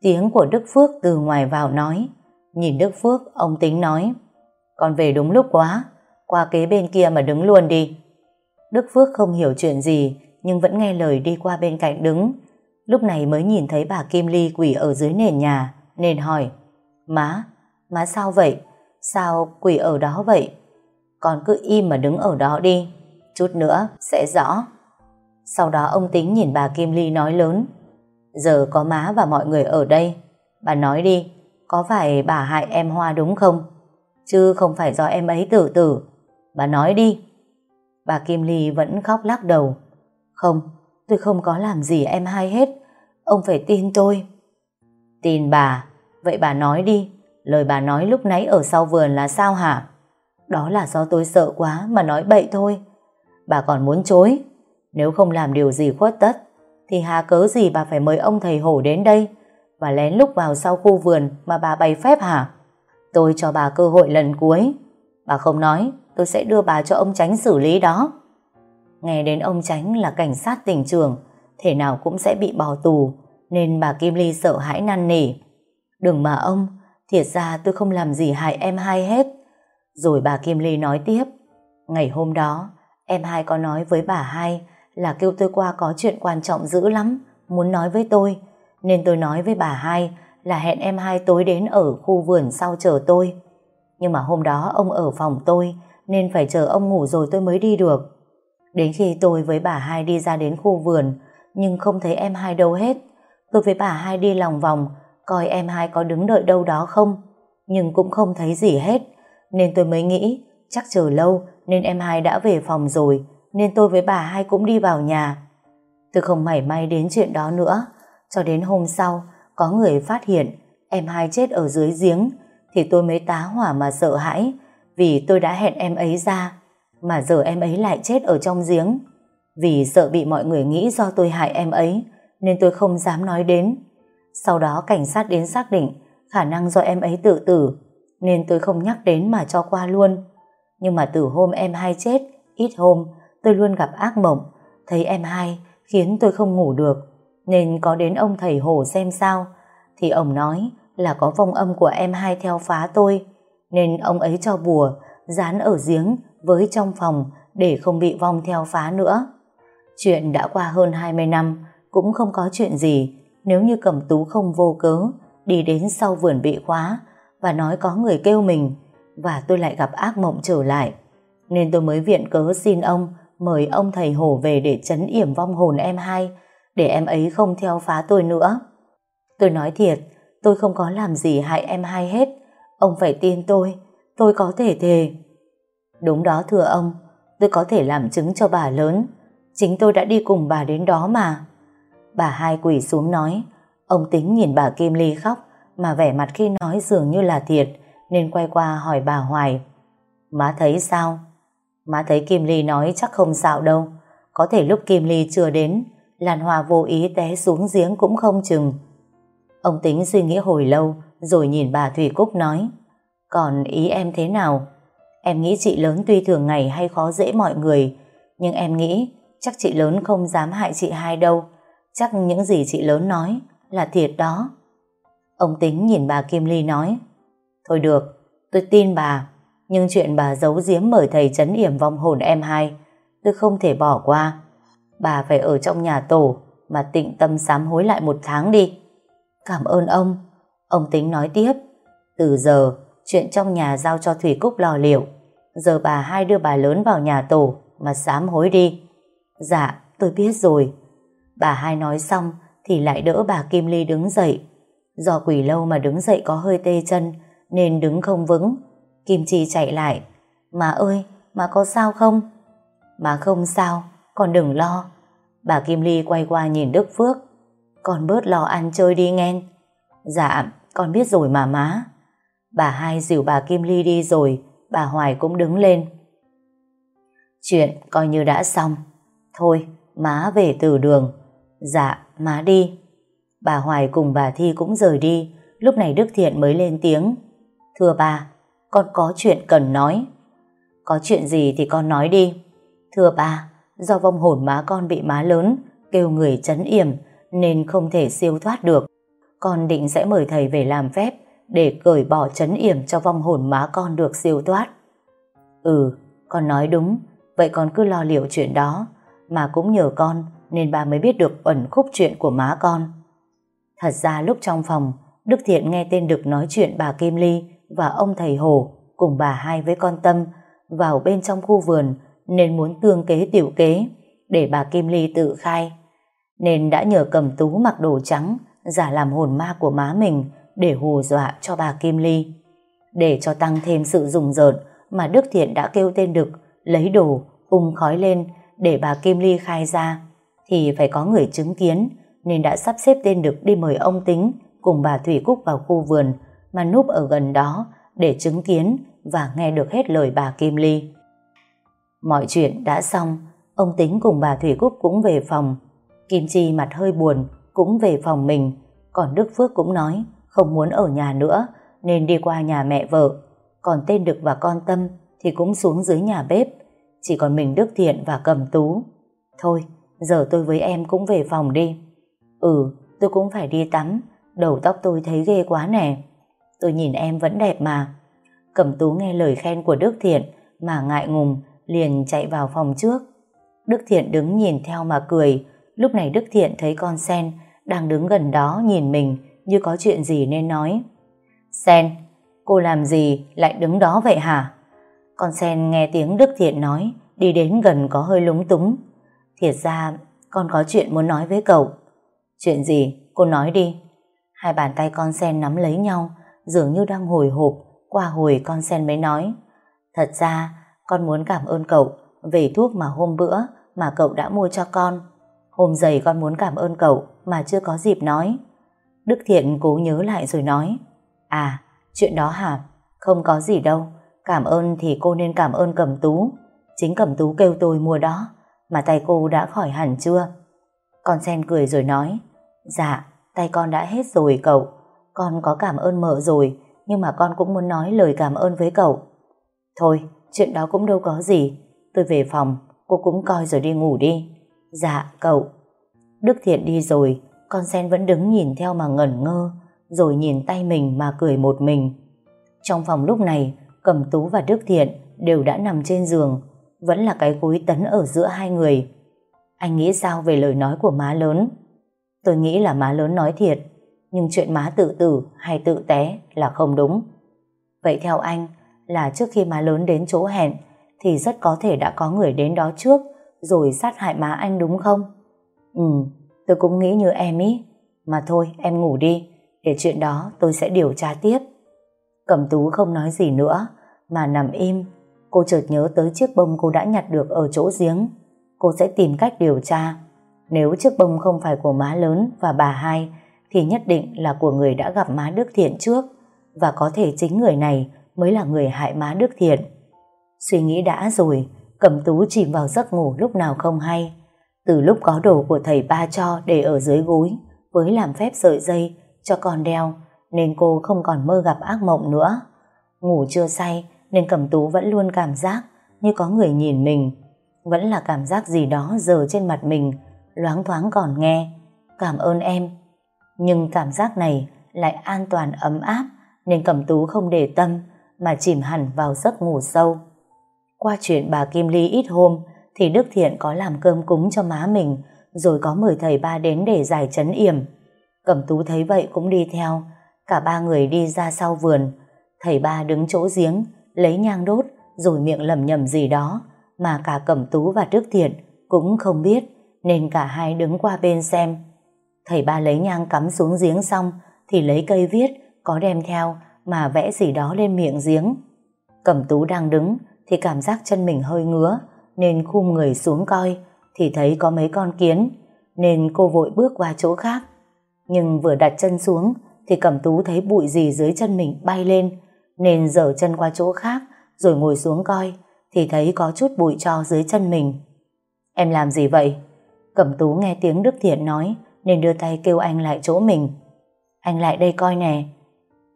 Tiếng của Đức Phước từ ngoài vào nói. Nhìn Đức Phước, ông tính nói. Con về đúng lúc quá, qua kế bên kia mà đứng luôn đi. Đức Phước không hiểu chuyện gì, nhưng vẫn nghe lời đi qua bên cạnh đứng. Lúc này mới nhìn thấy bà Kim Ly quỷ ở dưới nền nhà, nên hỏi. Má, má sao vậy? Sao quỷ ở đó vậy? Con cứ im mà đứng ở đó đi. Chút nữa sẽ rõ. Sau đó ông tính nhìn bà Kim Ly nói lớn. Giờ có má và mọi người ở đây. Bà nói đi, có phải bà hại em Hoa đúng không? Chứ không phải do em ấy tự tử. Bà nói đi. Bà Kim Ly vẫn khóc lắc đầu. Không, tôi không có làm gì em hai hết. Ông phải tin tôi. Tin bà, vậy bà nói đi. Lời bà nói lúc nãy ở sau vườn là sao hả? Đó là do tôi sợ quá mà nói bậy thôi. Bà còn muốn chối. Nếu không làm điều gì khuất tất, thì hà cớ gì bà phải mời ông thầy hổ đến đây và lén lúc vào sau khu vườn mà bà bày phép hả? Tôi cho bà cơ hội lần cuối. Bà không nói, tôi sẽ đưa bà cho ông tránh xử lý đó. Nghe đến ông tránh là cảnh sát tỉnh trường, thể nào cũng sẽ bị bỏ tù, nên bà Kim Ly sợ hãi năn nỉ. Đừng mà ông, thiệt ra tôi không làm gì hại em hai hết. Rồi bà Kim Ly nói tiếp, ngày hôm đó, em hai có nói với bà hai là kêu tôi qua có chuyện quan trọng dữ lắm, muốn nói với tôi, nên tôi nói với bà hai là hẹn em hai tối đến ở khu vườn sau chờ tôi. Nhưng mà hôm đó ông ở phòng tôi, nên phải chờ ông ngủ rồi tôi mới đi được. Đến khi tôi với bà hai đi ra đến khu vườn, nhưng không thấy em hai đâu hết. Tôi với bà hai đi lòng vòng, coi em hai có đứng đợi đâu đó không, nhưng cũng không thấy gì hết. Nên tôi mới nghĩ, chắc chờ lâu nên em hai đã về phòng rồi, nên tôi với bà hai cũng đi vào nhà. Tôi không mảy may đến chuyện đó nữa, cho đến hôm sau, có người phát hiện em hai chết ở dưới giếng, thì tôi mới tá hỏa mà sợ hãi, vì tôi đã hẹn em ấy ra, mà giờ em ấy lại chết ở trong giếng. Vì sợ bị mọi người nghĩ do tôi hại em ấy, nên tôi không dám nói đến. Sau đó cảnh sát đến xác định khả năng do em ấy tự tử, nên tôi không nhắc đến mà cho qua luôn. Nhưng mà từ hôm em hai chết, ít hôm, tôi luôn gặp ác mộng, thấy em hai khiến tôi không ngủ được, nên có đến ông thầy Hồ xem sao, thì ông nói là có vong âm của em hai theo phá tôi, nên ông ấy cho bùa dán ở giếng với trong phòng để không bị vong theo phá nữa. Chuyện đã qua hơn 20 năm, cũng không có chuyện gì nếu như Cẩm Tú không vô cớ đi đến sau vườn bị khóa và nói có người kêu mình và tôi lại gặp ác mộng trở lại. Nên tôi mới viện cớ xin ông mời ông thầy Hổ về để chấn yểm vong hồn em hai để em ấy không theo phá tôi nữa. Tôi nói thiệt, tôi không có làm gì hại em hai hết. Ông phải tin tôi, tôi có thể thề. Đúng đó thưa ông, tôi có thể làm chứng cho bà lớn. Chính tôi đã đi cùng bà đến đó mà. Bà hai quỳ xuống nói, ông tính nhìn bà Kim Ly khóc, mà vẻ mặt khi nói dường như là thiệt, nên quay qua hỏi bà Hoài. Má thấy sao? Má thấy Kim Ly nói chắc không sao đâu. Có thể lúc Kim Ly chưa đến, Lan Hoa vô ý té xuống giếng cũng không chừng. Ông tính suy nghĩ hồi lâu, rồi nhìn bà Thủy Cúc nói, còn ý em thế nào? Em nghĩ chị lớn tuy thường ngày hay khó dễ mọi người, nhưng em nghĩ chắc chị lớn không dám hại chị hai đâu. Chắc những gì chị lớn nói là thiệt đó. Ông tính nhìn bà Kim Ly nói, Thôi được, tôi tin bà, nhưng chuyện bà giấu giếm mời thầy chấn yểm vong hồn em hai, tôi không thể bỏ qua. Bà phải ở trong nhà tổ mà tịnh tâm sám hối lại một tháng đi. Cảm ơn ông. Ông tính nói tiếp. Từ giờ, chuyện trong nhà giao cho Thủy Cúc lò liệu. Giờ bà hai đưa bà lớn vào nhà tổ mà sám hối đi. Dạ, tôi biết rồi. Bà hai nói xong thì lại đỡ bà Kim Ly đứng dậy. Do quỷ lâu mà đứng dậy có hơi tê chân nên đứng không vững. Kim Chi chạy lại. Má ơi, má có sao không? Má không sao, con đừng lo. Bà Kim Ly quay qua nhìn Đức Phước. Con bớt lo ăn chơi đi nghe. Dạ, con biết rồi mà má. Bà hai dìu bà Kim Ly đi rồi, bà Hoài cũng đứng lên. Chuyện coi như đã xong. Thôi, má về từ đường. Dạ, má đi. Bà Hoài cùng bà Thi cũng rời đi, lúc này Đức Thiện mới lên tiếng. Thưa bà, con có chuyện cần nói. Có chuyện gì thì con nói đi. Thưa bà, do vong hồn má con bị má lớn, kêu người chấn yểm, nên không thể siêu thoát được. Con định sẽ mời thầy về làm phép, để cởi bỏ chấn yểm cho vong hồn má con được siêu thoát. Ừ, con nói đúng, vậy con cứ lo liệu chuyện đó, mà cũng nhờ con nên bà mới biết được ẩn khúc chuyện của má con. Thật ra lúc trong phòng, Đức Thiện nghe tên Đực nói chuyện bà Kim Ly và ông thầy Hồ cùng bà hai với con Tâm vào bên trong khu vườn nên muốn tương kế tiểu kế để bà Kim Ly tự khai. Nên đã nhờ cầm tú mặc đồ trắng giả làm hồn ma của má mình để hù dọa cho bà Kim Ly. Để cho tăng thêm sự rùng rợn mà Đức Thiện đã kêu tên Đực lấy đồ, ung khói lên để bà Kim Ly khai ra thì phải có người chứng kiến nên đã sắp xếp tên Đực đi mời ông Tính cùng bà Thủy Cúc vào khu vườn mà núp ở gần đó để chứng kiến và nghe được hết lời bà Kim Ly. Mọi chuyện đã xong, ông Tính cùng bà Thủy Cúc cũng về phòng. Kim Chi mặt hơi buồn, cũng về phòng mình, còn Đức Phước cũng nói không muốn ở nhà nữa nên đi qua nhà mẹ vợ. Còn tên Đực và con Tâm thì cũng xuống dưới nhà bếp, chỉ còn mình Đức Thiện và Cầm Tú. Thôi, giờ tôi với em cũng về phòng đi. Ừ, tôi cũng phải đi tắm, đầu tóc tôi thấy ghê quá nè. Tôi nhìn em vẫn đẹp mà. Cẩm Tú nghe lời khen của Đức Thiện mà ngại ngùng liền chạy vào phòng trước. Đức Thiện đứng nhìn theo mà cười. Lúc này Đức Thiện thấy con sen đang đứng gần đó nhìn mình như có chuyện gì nên nói. Sen, cô làm gì lại đứng đó vậy hả? Con sen nghe tiếng Đức Thiện nói đi đến gần có hơi lúng túng. Thiệt ra, con có chuyện muốn nói với cậu. Chuyện gì? Cô nói đi. Hai bàn tay con sen nắm lấy nhau, dường như đang hồi hộp, qua hồi con sen mới nói. Thật ra, con muốn cảm ơn cậu về thuốc mà hôm bữa mà cậu đã mua cho con. Hôm giày con muốn cảm ơn cậu mà chưa có dịp nói. Đức Thiện cố nhớ lại rồi nói. À, chuyện đó hả? Không có gì đâu. Cảm ơn thì cô nên cảm ơn Cẩm Tú. Chính Cẩm Tú kêu tôi mua đó. Mà tay cô đã khỏi hẳn chưa? Con sen cười rồi nói. Dạ, tay con đã hết rồi cậu. Con có cảm ơn mợ rồi, nhưng mà con cũng muốn nói lời cảm ơn với cậu. Thôi, chuyện đó cũng đâu có gì. Tôi về phòng, cô cũng coi rồi đi ngủ đi. Dạ, cậu. Đức Thiện đi rồi, con sen vẫn đứng nhìn theo mà ngẩn ngơ, rồi nhìn tay mình mà cười một mình. Trong phòng lúc này, Cẩm Tú và Đức Thiện đều đã nằm trên giường, vẫn là cái gối tấn ở giữa hai người. Anh nghĩ sao về lời nói của má lớn? Tôi nghĩ là má lớn nói thiệt, nhưng chuyện má tự tử hay tự té là không đúng. Vậy theo anh, là trước khi má lớn đến chỗ hẹn, thì rất có thể đã có người đến đó trước, rồi sát hại má anh đúng không? Ừ, tôi cũng nghĩ như em ý. Mà thôi, em ngủ đi, để chuyện đó tôi sẽ điều tra tiếp. Cẩm tú không nói gì nữa, mà nằm im. Cô chợt nhớ tới chiếc bông cô đã nhặt được ở chỗ giếng. Cô sẽ tìm cách điều tra. Nếu chiếc bông không phải của má lớn và bà hai, thì nhất định là của người đã gặp má Đức Thiện trước, và có thể chính người này mới là người hại má Đức Thiện. Suy nghĩ đã rồi, Cẩm Tú chìm vào giấc ngủ lúc nào không hay. Từ lúc có đồ của thầy ba cho để ở dưới gối, với làm phép sợi dây cho con đeo, nên cô không còn mơ gặp ác mộng nữa. Ngủ chưa say, nên Cẩm Tú vẫn luôn cảm giác như có người nhìn mình. Vẫn là cảm giác gì đó dờ trên mặt mình, loáng thoáng còn nghe. Cảm ơn em. Nhưng cảm giác này lại an toàn ấm áp, nên Cẩm Tú không để tâm, mà chìm hẳn vào giấc ngủ sâu. Qua chuyện bà Kim Ly ít hôm, thì Đức Thiện có làm cơm cúng cho má mình, rồi có mời thầy ba đến để giải chấn yểm. Cẩm Tú thấy vậy cũng đi theo, cả ba người đi ra sau vườn. Thầy ba đứng chỗ giếng, lấy nhang đốt, rồi miệng lầm nhầm gì đó, mà cả Cẩm Tú và Đức Thiện cũng không biết, nên cả hai đứng qua bên xem. Thầy ba lấy nhang cắm xuống giếng xong, thì lấy cây viết, có đem theo, mà vẽ gì đó lên miệng giếng. Cẩm Tú đang đứng, thì cảm giác chân mình hơi ngứa, nên khum người xuống coi, thì thấy có mấy con kiến, nên cô vội bước qua chỗ khác. Nhưng vừa đặt chân xuống, thì Cẩm Tú thấy bụi gì dưới chân mình bay lên, nên dở chân qua chỗ khác, rồi ngồi xuống coi, thì thấy có chút bụi cho dưới chân mình. Em làm gì vậy? Cẩm Tú nghe tiếng Đức Thiện nói, nên đưa tay kêu anh lại chỗ mình. Anh lại đây coi nè.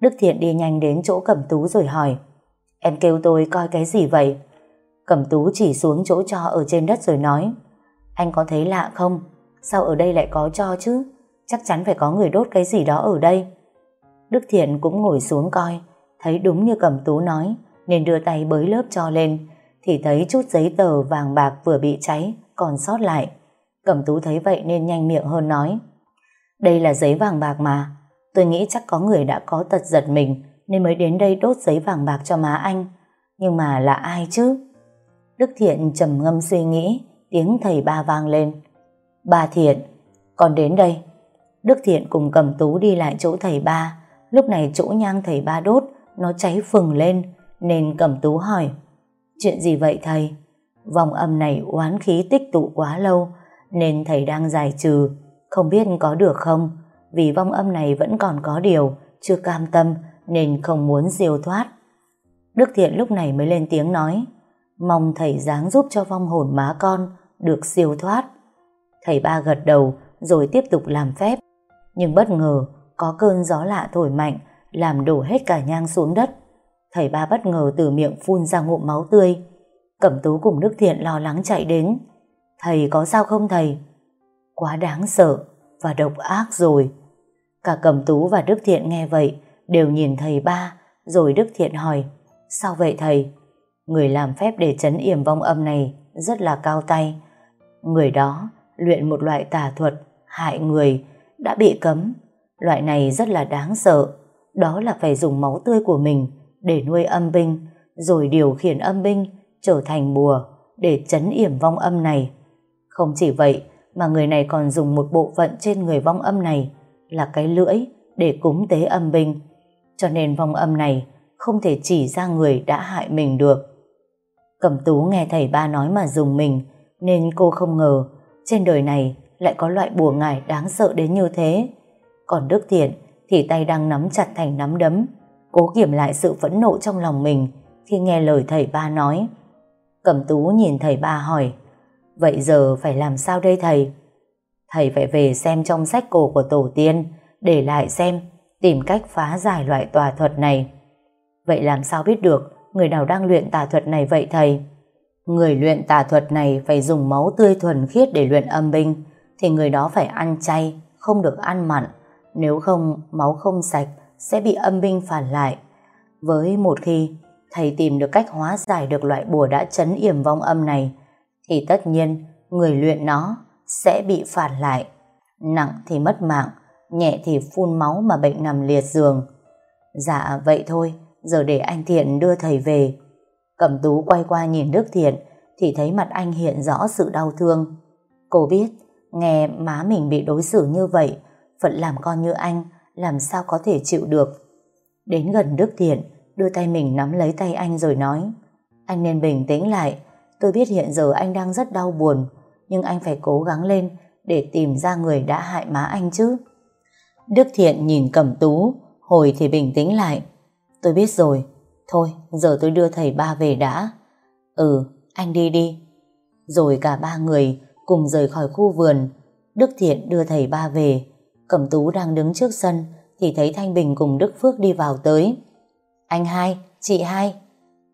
Đức Thiện đi nhanh đến chỗ Cẩm Tú rồi hỏi. Em kêu tôi coi cái gì vậy? Cẩm Tú chỉ xuống chỗ cho ở trên đất rồi nói. Anh có thấy lạ không? Sao ở đây lại có cho chứ? Chắc chắn phải có người đốt cái gì đó ở đây. Đức Thiện cũng ngồi xuống coi, thấy đúng như Cẩm Tú nói, nên đưa tay bới lớp cho lên, thì thấy chút giấy tờ vàng bạc vừa bị cháy, còn sót lại. Cẩm Tú thấy vậy nên nhanh miệng hơn nói. Đây là giấy vàng bạc mà, tôi nghĩ chắc có người đã có tật giật mình, nên mới đến đây đốt giấy vàng bạc cho má anh. Nhưng mà là ai chứ? Đức Thiện trầm ngâm suy nghĩ, tiếng thầy ba vang lên. Ba Thiện, con đến đây. Đức Thiện cùng cầm tú đi lại chỗ thầy ba. Lúc này chỗ nhang thầy ba đốt, nó cháy phừng lên, nên cầm tú hỏi. Chuyện gì vậy thầy? Vòng âm này oán khí tích tụ quá lâu, nên thầy đang giải trừ. Không biết có được không? Vì vong âm này vẫn còn có điều, chưa cam tâm, nên không muốn siêu thoát. Đức Thiện lúc này mới lên tiếng nói, mong thầy dáng giúp cho vong hồn má con được siêu thoát. Thầy ba gật đầu rồi tiếp tục làm phép, nhưng bất ngờ có cơn gió lạ thổi mạnh làm đổ hết cả nhang xuống đất. Thầy ba bất ngờ từ miệng phun ra ngụm máu tươi. Cẩm tú cùng Đức Thiện lo lắng chạy đến. Thầy có sao không thầy? Quá đáng sợ và độc ác rồi. Cả Cẩm tú và Đức Thiện nghe vậy đều nhìn thầy ba, rồi Đức Thiện hỏi, sao vậy thầy? Người làm phép để chấn yểm vong âm này rất là cao tay. Người đó luyện một loại tà thuật hại người đã bị cấm. Loại này rất là đáng sợ. Đó là phải dùng máu tươi của mình để nuôi âm binh, rồi điều khiển âm binh trở thành bùa để chấn yểm vong âm này. Không chỉ vậy, mà người này còn dùng một bộ phận trên người vong âm này là cái lưỡi để cúng tế âm binh. Cho nên vong âm này không thể chỉ ra người đã hại mình được. Cẩm tú nghe thầy ba nói mà dùng mình, nên cô không ngờ trên đời này lại có loại bùa ngải đáng sợ đến như thế. Còn Đức Thiện thì tay đang nắm chặt thành nắm đấm, cố kiểm lại sự phẫn nộ trong lòng mình khi nghe lời thầy ba nói. Cẩm tú nhìn thầy ba hỏi, vậy giờ phải làm sao đây thầy? Thầy phải về xem trong sách cổ của tổ tiên, để lại xem, tìm cách phá giải loại tòa thuật này. Vậy làm sao biết được người nào đang luyện tà thuật này vậy thầy? Người luyện tà thuật này phải dùng máu tươi thuần khiết để luyện âm binh, thì người đó phải ăn chay, không được ăn mặn. Nếu không, máu không sạch sẽ bị âm binh phản lại. Với một khi thầy tìm được cách hóa giải được loại bùa đã chấn yểm vong âm này, thì tất nhiên người luyện nó sẽ bị phản lại. Nặng thì mất mạng, nhẹ thì phun máu mà bệnh nằm liệt giường. Dạ vậy thôi, giờ để anh Thiện đưa thầy về. Cẩm tú quay qua nhìn Đức Thiện thì thấy mặt anh hiện rõ sự đau thương. Cô biết, nghe má mình bị đối xử như vậy, phận làm con như anh, làm sao có thể chịu được. Đến gần Đức Thiện, đưa tay mình nắm lấy tay anh rồi nói, anh nên bình tĩnh lại, tôi biết hiện giờ anh đang rất đau buồn, nhưng anh phải cố gắng lên để tìm ra người đã hại má anh chứ. Đức Thiện nhìn Cẩm Tú, hồi thì bình tĩnh lại. Tôi biết rồi, thôi giờ tôi đưa thầy ba về đã. Ừ, anh đi đi. Rồi cả ba người cùng rời khỏi khu vườn. Đức Thiện đưa thầy ba về. Cẩm Tú đang đứng trước sân thì thấy Thanh Bình cùng Đức Phước đi vào tới. Anh hai, chị hai.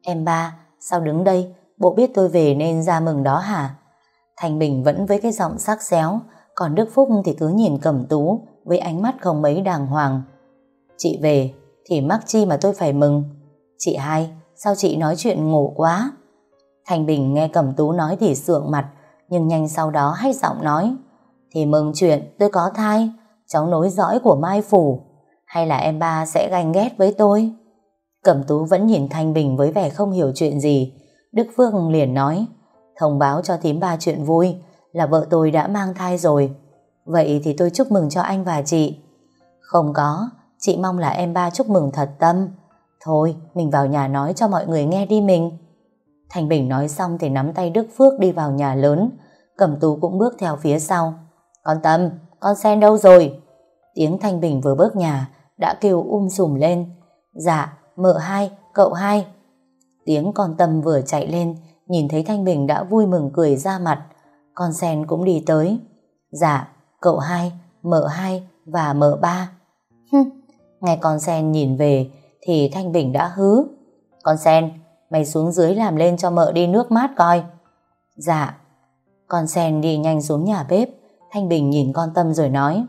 Em ba, sao đứng đây? Bộ biết tôi về nên ra mừng đó hả? Thanh Bình vẫn với cái giọng sắc xéo, còn Đức Phúc thì cứ nhìn Cẩm Tú với ánh mắt không mấy đàng hoàng. Chị về thì mắc chi mà tôi phải mừng. Chị hai, sao chị nói chuyện ngộ quá? thành Bình nghe Cẩm Tú nói thì sượng mặt, nhưng nhanh sau đó hay giọng nói. Thì mừng chuyện tôi có thai, cháu nối dõi của Mai Phủ, hay là em ba sẽ ganh ghét với tôi? Cẩm Tú vẫn nhìn Thanh Bình với vẻ không hiểu chuyện gì. Đức Phương liền nói, thông báo cho thím ba chuyện vui, là vợ tôi đã mang thai rồi. Vậy thì tôi chúc mừng cho anh và chị. Không có, chị mong là em ba chúc mừng thật tâm. Thôi, mình vào nhà nói cho mọi người nghe đi mình. Thành Bình nói xong thì nắm tay Đức Phước đi vào nhà lớn. Cẩm tú cũng bước theo phía sau. Con Tâm, con sen đâu rồi? Tiếng Thanh Bình vừa bước nhà đã kêu um sùm lên. Dạ, mợ hai, cậu hai. Tiếng con Tâm vừa chạy lên, nhìn thấy Thanh Bình đã vui mừng cười ra mặt. Con sen cũng đi tới. Dạ, cậu hai, mợ hai và mợ ba. Hừm, nghe con sen nhìn về thì Thanh Bình đã hứ. Con sen, mày xuống dưới làm lên cho mợ đi nước mát coi. Dạ. Con sen đi nhanh xuống nhà bếp. Thanh Bình nhìn con Tâm rồi nói.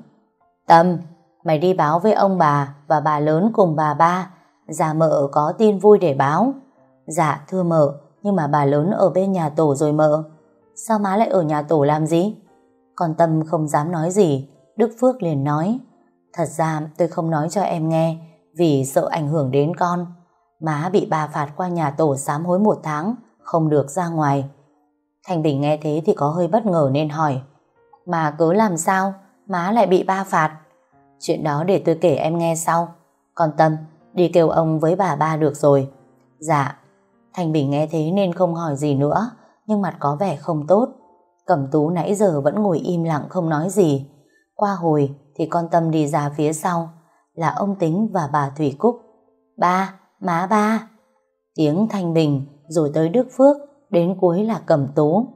Tâm, mày đi báo với ông bà và bà lớn cùng bà ba. Già mợ có tin vui để báo. Dạ, thưa mợ, nhưng mà bà lớn ở bên nhà tổ rồi mợ. Sao má lại ở nhà tổ làm gì? Con Tâm không dám nói gì. Đức Phước liền nói. Thật ra tôi không nói cho em nghe vì sợ ảnh hưởng đến con. Má bị bà phạt qua nhà tổ sám hối một tháng, không được ra ngoài. Thành Bình nghe thế thì có hơi bất ngờ nên hỏi. Mà cứ làm sao, má lại bị ba phạt? Chuyện đó để tôi kể em nghe sau. Con Tâm, đi kêu ông với bà ba được rồi. Dạ. Thành Bình nghe thế nên không hỏi gì nữa, nhưng mặt có vẻ không tốt. Cẩm tú nãy giờ vẫn ngồi im lặng không nói gì. Qua hồi thì con Tâm đi ra phía sau, là ông Tính và bà Thủy Cúc. Ba, má ba. Tiếng thanh bình rồi tới Đức Phước, đến cuối là Cẩm tú.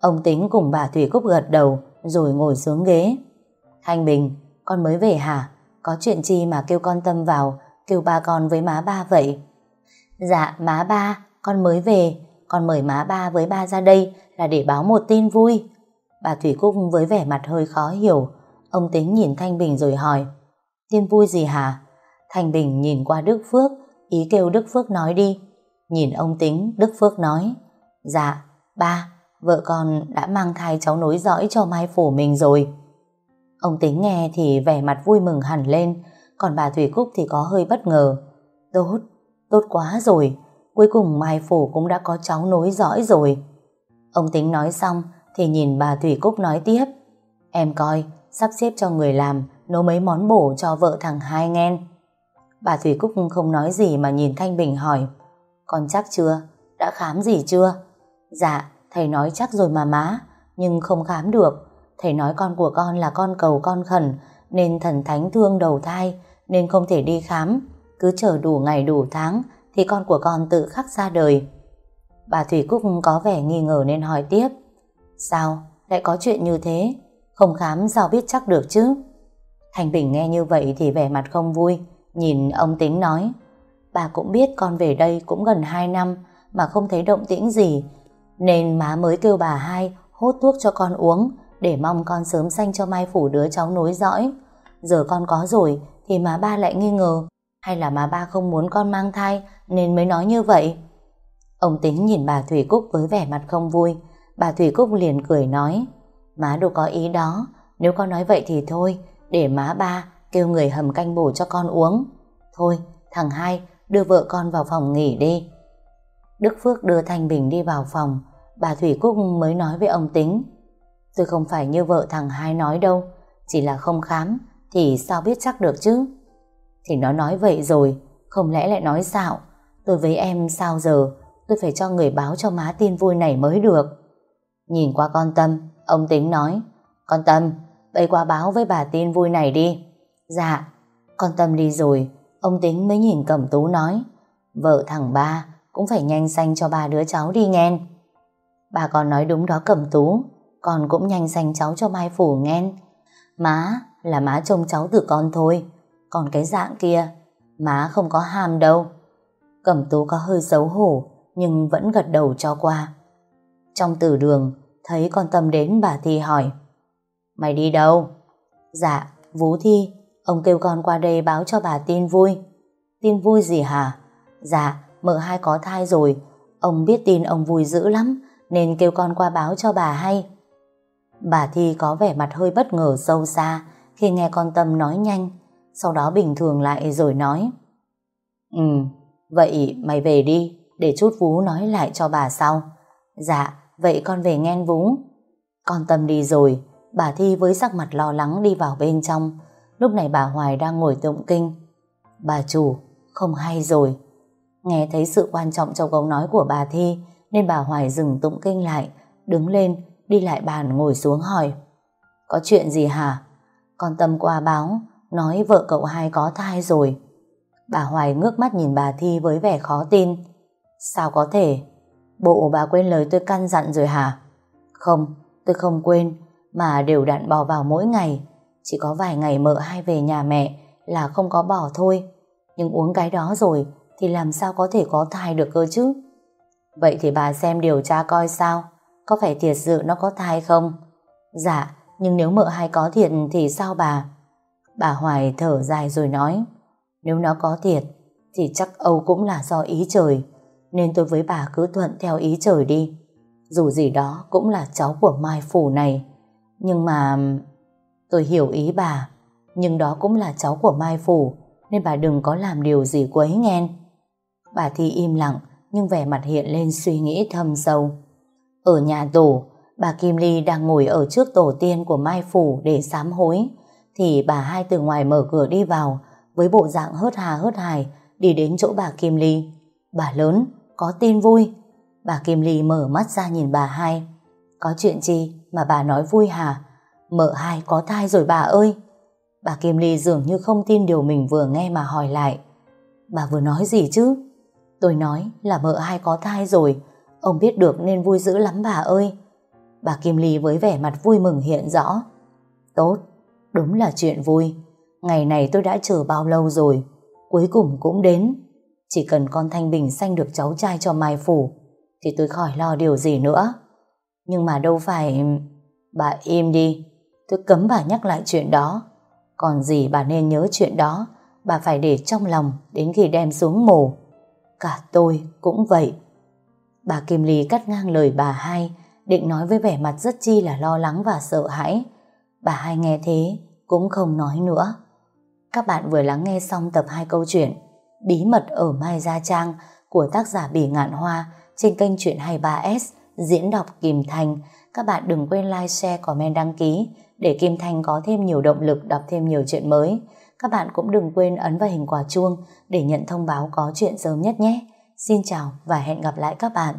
Ông Tính cùng bà Thủy Cúc gật đầu rồi ngồi xuống ghế. Thanh Bình, con mới về hả? Có chuyện chi mà kêu con Tâm vào, kêu ba con với má ba vậy? Dạ, má ba, con mới về, con mời má ba với ba ra đây là để báo một tin vui. Bà Thủy Cúc với vẻ mặt hơi khó hiểu, ông Tính nhìn Thanh Bình rồi hỏi, tin vui gì hả? Thanh Bình nhìn qua Đức Phước, ý kêu Đức Phước nói đi. Nhìn ông Tính, Đức Phước nói, dạ, ba, vợ con đã mang thai cháu nối dõi cho Mai Phủ mình rồi. Ông Tính nghe thì vẻ mặt vui mừng hẳn lên, còn bà Thủy Cúc thì có hơi bất ngờ. Tốt, tốt quá rồi, cuối cùng Mai Phủ cũng đã có cháu nối dõi rồi. Ông tính nói xong thì nhìn bà Thủy Cúc nói tiếp. Em coi, sắp xếp cho người làm nấu mấy món bổ cho vợ thằng hai nghen. Bà Thủy Cúc không nói gì mà nhìn Thanh Bình hỏi. Con chắc chưa? Đã khám gì chưa? Dạ, thầy nói chắc rồi mà má, nhưng không khám được. Thầy nói con của con là con cầu con khẩn, nên thần thánh thương đầu thai, nên không thể đi khám. Cứ chờ đủ ngày đủ tháng, thì con của con tự khắc ra đời. Bà Thủy Cúc có vẻ nghi ngờ nên hỏi tiếp. Sao? Lại có chuyện như thế? Không khám sao biết chắc được chứ? Thành Bình nghe như vậy thì vẻ mặt không vui, nhìn ông Tính nói. Bà cũng biết con về đây cũng gần 2 năm mà không thấy động tĩnh gì, nên má mới kêu bà hai hốt thuốc cho con uống để mong con sớm sanh cho Mai Phủ đứa cháu nối dõi. Giờ con có rồi thì má ba lại nghi ngờ hay là má ba không muốn con mang thai nên mới nói như vậy. Ông Tính nhìn bà Thủy Cúc với vẻ mặt không vui. Bà Thủy Cúc liền cười nói Má đâu có ý đó. Nếu con nói vậy thì thôi, Để má ba kêu người hầm canh bổ cho con uống. Thôi, thằng hai, đưa vợ con vào phòng nghỉ đi. Đức Phước đưa Thanh Bình đi vào phòng. Bà Thủy Cúc mới nói với ông Tính. Tôi không phải như vợ thằng hai nói đâu, Chỉ là không khám, Thì sao biết chắc được chứ? Thì nó nói vậy rồi, Không lẽ lại nói xạo? Tôi với em sao giờ? Tôi phải cho người báo cho má tin vui này mới được. Nhìn qua con Tâm Ông Tính nói, Con Tâm Bây qua báo với bà tin vui này đi. Dạ. Con Tâm đi rồi, Ông Tính mới nhìn Cẩm Tú nói, Vợ thằng ba Cũng phải nhanh xanh cho ba đứa cháu đi nghe. Bà còn nói đúng đó Cẩm Tú, Con cũng nhanh xanh cháu cho Mai Phủ nghe. Má là má trông cháu từ con thôi, Còn cái dạng kia, Má không có ham đâu. Cẩm Tú có hơi xấu hổ, Nhưng vẫn gật đầu cho qua. Trong tử đường Thấy con Tâm đến bà Thi hỏi. Mày đi đâu? Dạ, Vú Thi. Ông kêu con qua đây báo cho bà tin vui. Tin vui gì hả? Dạ, mợ hai có thai rồi. Ông biết tin ông vui dữ lắm Nên kêu con qua báo cho bà hay. Bà Thi có vẻ mặt hơi bất ngờ sâu xa Khi nghe con Tâm nói nhanh Sau đó bình thường lại rồi nói. Ừ, vậy mày về đi Để chút Vú nói lại cho bà sau. Dạ, vậy con về nghen Vú Con Tâm đi rồi. Bà Thi với sắc mặt lo lắng đi vào bên trong. Lúc này bà Hoài đang ngồi tụng kinh. Bà chủ, Không hay rồi. Nghe thấy sự quan trọng trong câu nói của bà Thi, Nên bà Hoài dừng tụng kinh lại, Đứng lên, Đi lại bàn ngồi xuống hỏi. Có chuyện gì hả? Con Tâm qua báo, Nói vợ cậu hai có thai rồi. Bà Hoài ngước mắt nhìn bà Thi với vẻ khó tin. Sao có thể? Bộ bà quên lời tôi căn dặn rồi hả Không tôi không quên Mà đều đặn bò vào mỗi ngày chỉ có vài ngày mợ hai về nhà mẹ là không có bỏ thôi. Nhưng uống cái đó rồi thì làm sao có thể có thai được cơ chứ? Vậy thì bà xem điều tra coi sao? Có phải thiệt sự nó có thai không? Dạ, nhưng nếu mợ hai có thiệt thì sao bà? Bà Hoài thở dài rồi nói Nếu nó có thiệt thì chắc Âu cũng là do ý trời nên tôi với bà cứ thuận theo ý trời đi. Dù gì đó cũng là cháu của Mai Phủ này. Nhưng mà... Tôi hiểu ý bà, nhưng đó cũng là cháu của Mai Phủ, nên bà đừng có làm điều gì quấy nghe. Bà Thi im lặng, nhưng vẻ mặt hiện lên suy nghĩ thâm sâu. Ở nhà tổ, bà Kim Ly đang ngồi ở trước tổ tiên của Mai Phủ để sám hối, thì bà hai từ ngoài mở cửa đi vào, với bộ dạng hớt hà hớt hài, đi đến chỗ bà Kim Ly. Bà lớn, có tin vui. Bà Kim Ly mở mắt ra nhìn bà hai. Có chuyện gì mà bà nói vui hả? Mợ hai có thai rồi bà ơi. Bà Kim Ly dường như không tin điều mình vừa nghe mà hỏi lại. Bà vừa nói gì chứ? Tôi nói là mợ hai có thai rồi. Ông biết được nên vui dữ lắm bà ơi. Bà Kim Ly với vẻ mặt vui mừng hiện rõ. Tốt, đúng là chuyện vui. Ngày này tôi đã chờ bao lâu rồi. Cuối cùng cũng đến. Chỉ cần con Thanh Bình sanh được cháu trai cho Mai Phủ thì tôi khỏi lo điều gì nữa. Nhưng mà đâu phải... Bà im đi. Tôi cấm bà nhắc lại chuyện đó. Còn gì bà nên nhớ chuyện đó, bà phải để trong lòng đến khi đem xuống mồ. Cả tôi cũng vậy. Bà Kim Ly cắt ngang lời bà hai, định nói với vẻ mặt rất chi là lo lắng và sợ hãi. Bà hai nghe thế, cũng không nói nữa. Các bạn vừa lắng nghe xong tập 2 câu chuyện Bí mật ở Mai Gia Trang của tác giả Bỉ Ngạn Hoa trên kênh Chuyện 23S Diễn đọc Kim Thanh. Các bạn đừng quên like, share, comment, đăng ký để Kim Thanh có thêm nhiều động lực đọc thêm nhiều chuyện mới. Các bạn cũng đừng quên ấn vào hình quả chuông để nhận thông báo có chuyện sớm nhất nhé. Xin chào và hẹn gặp lại các bạn.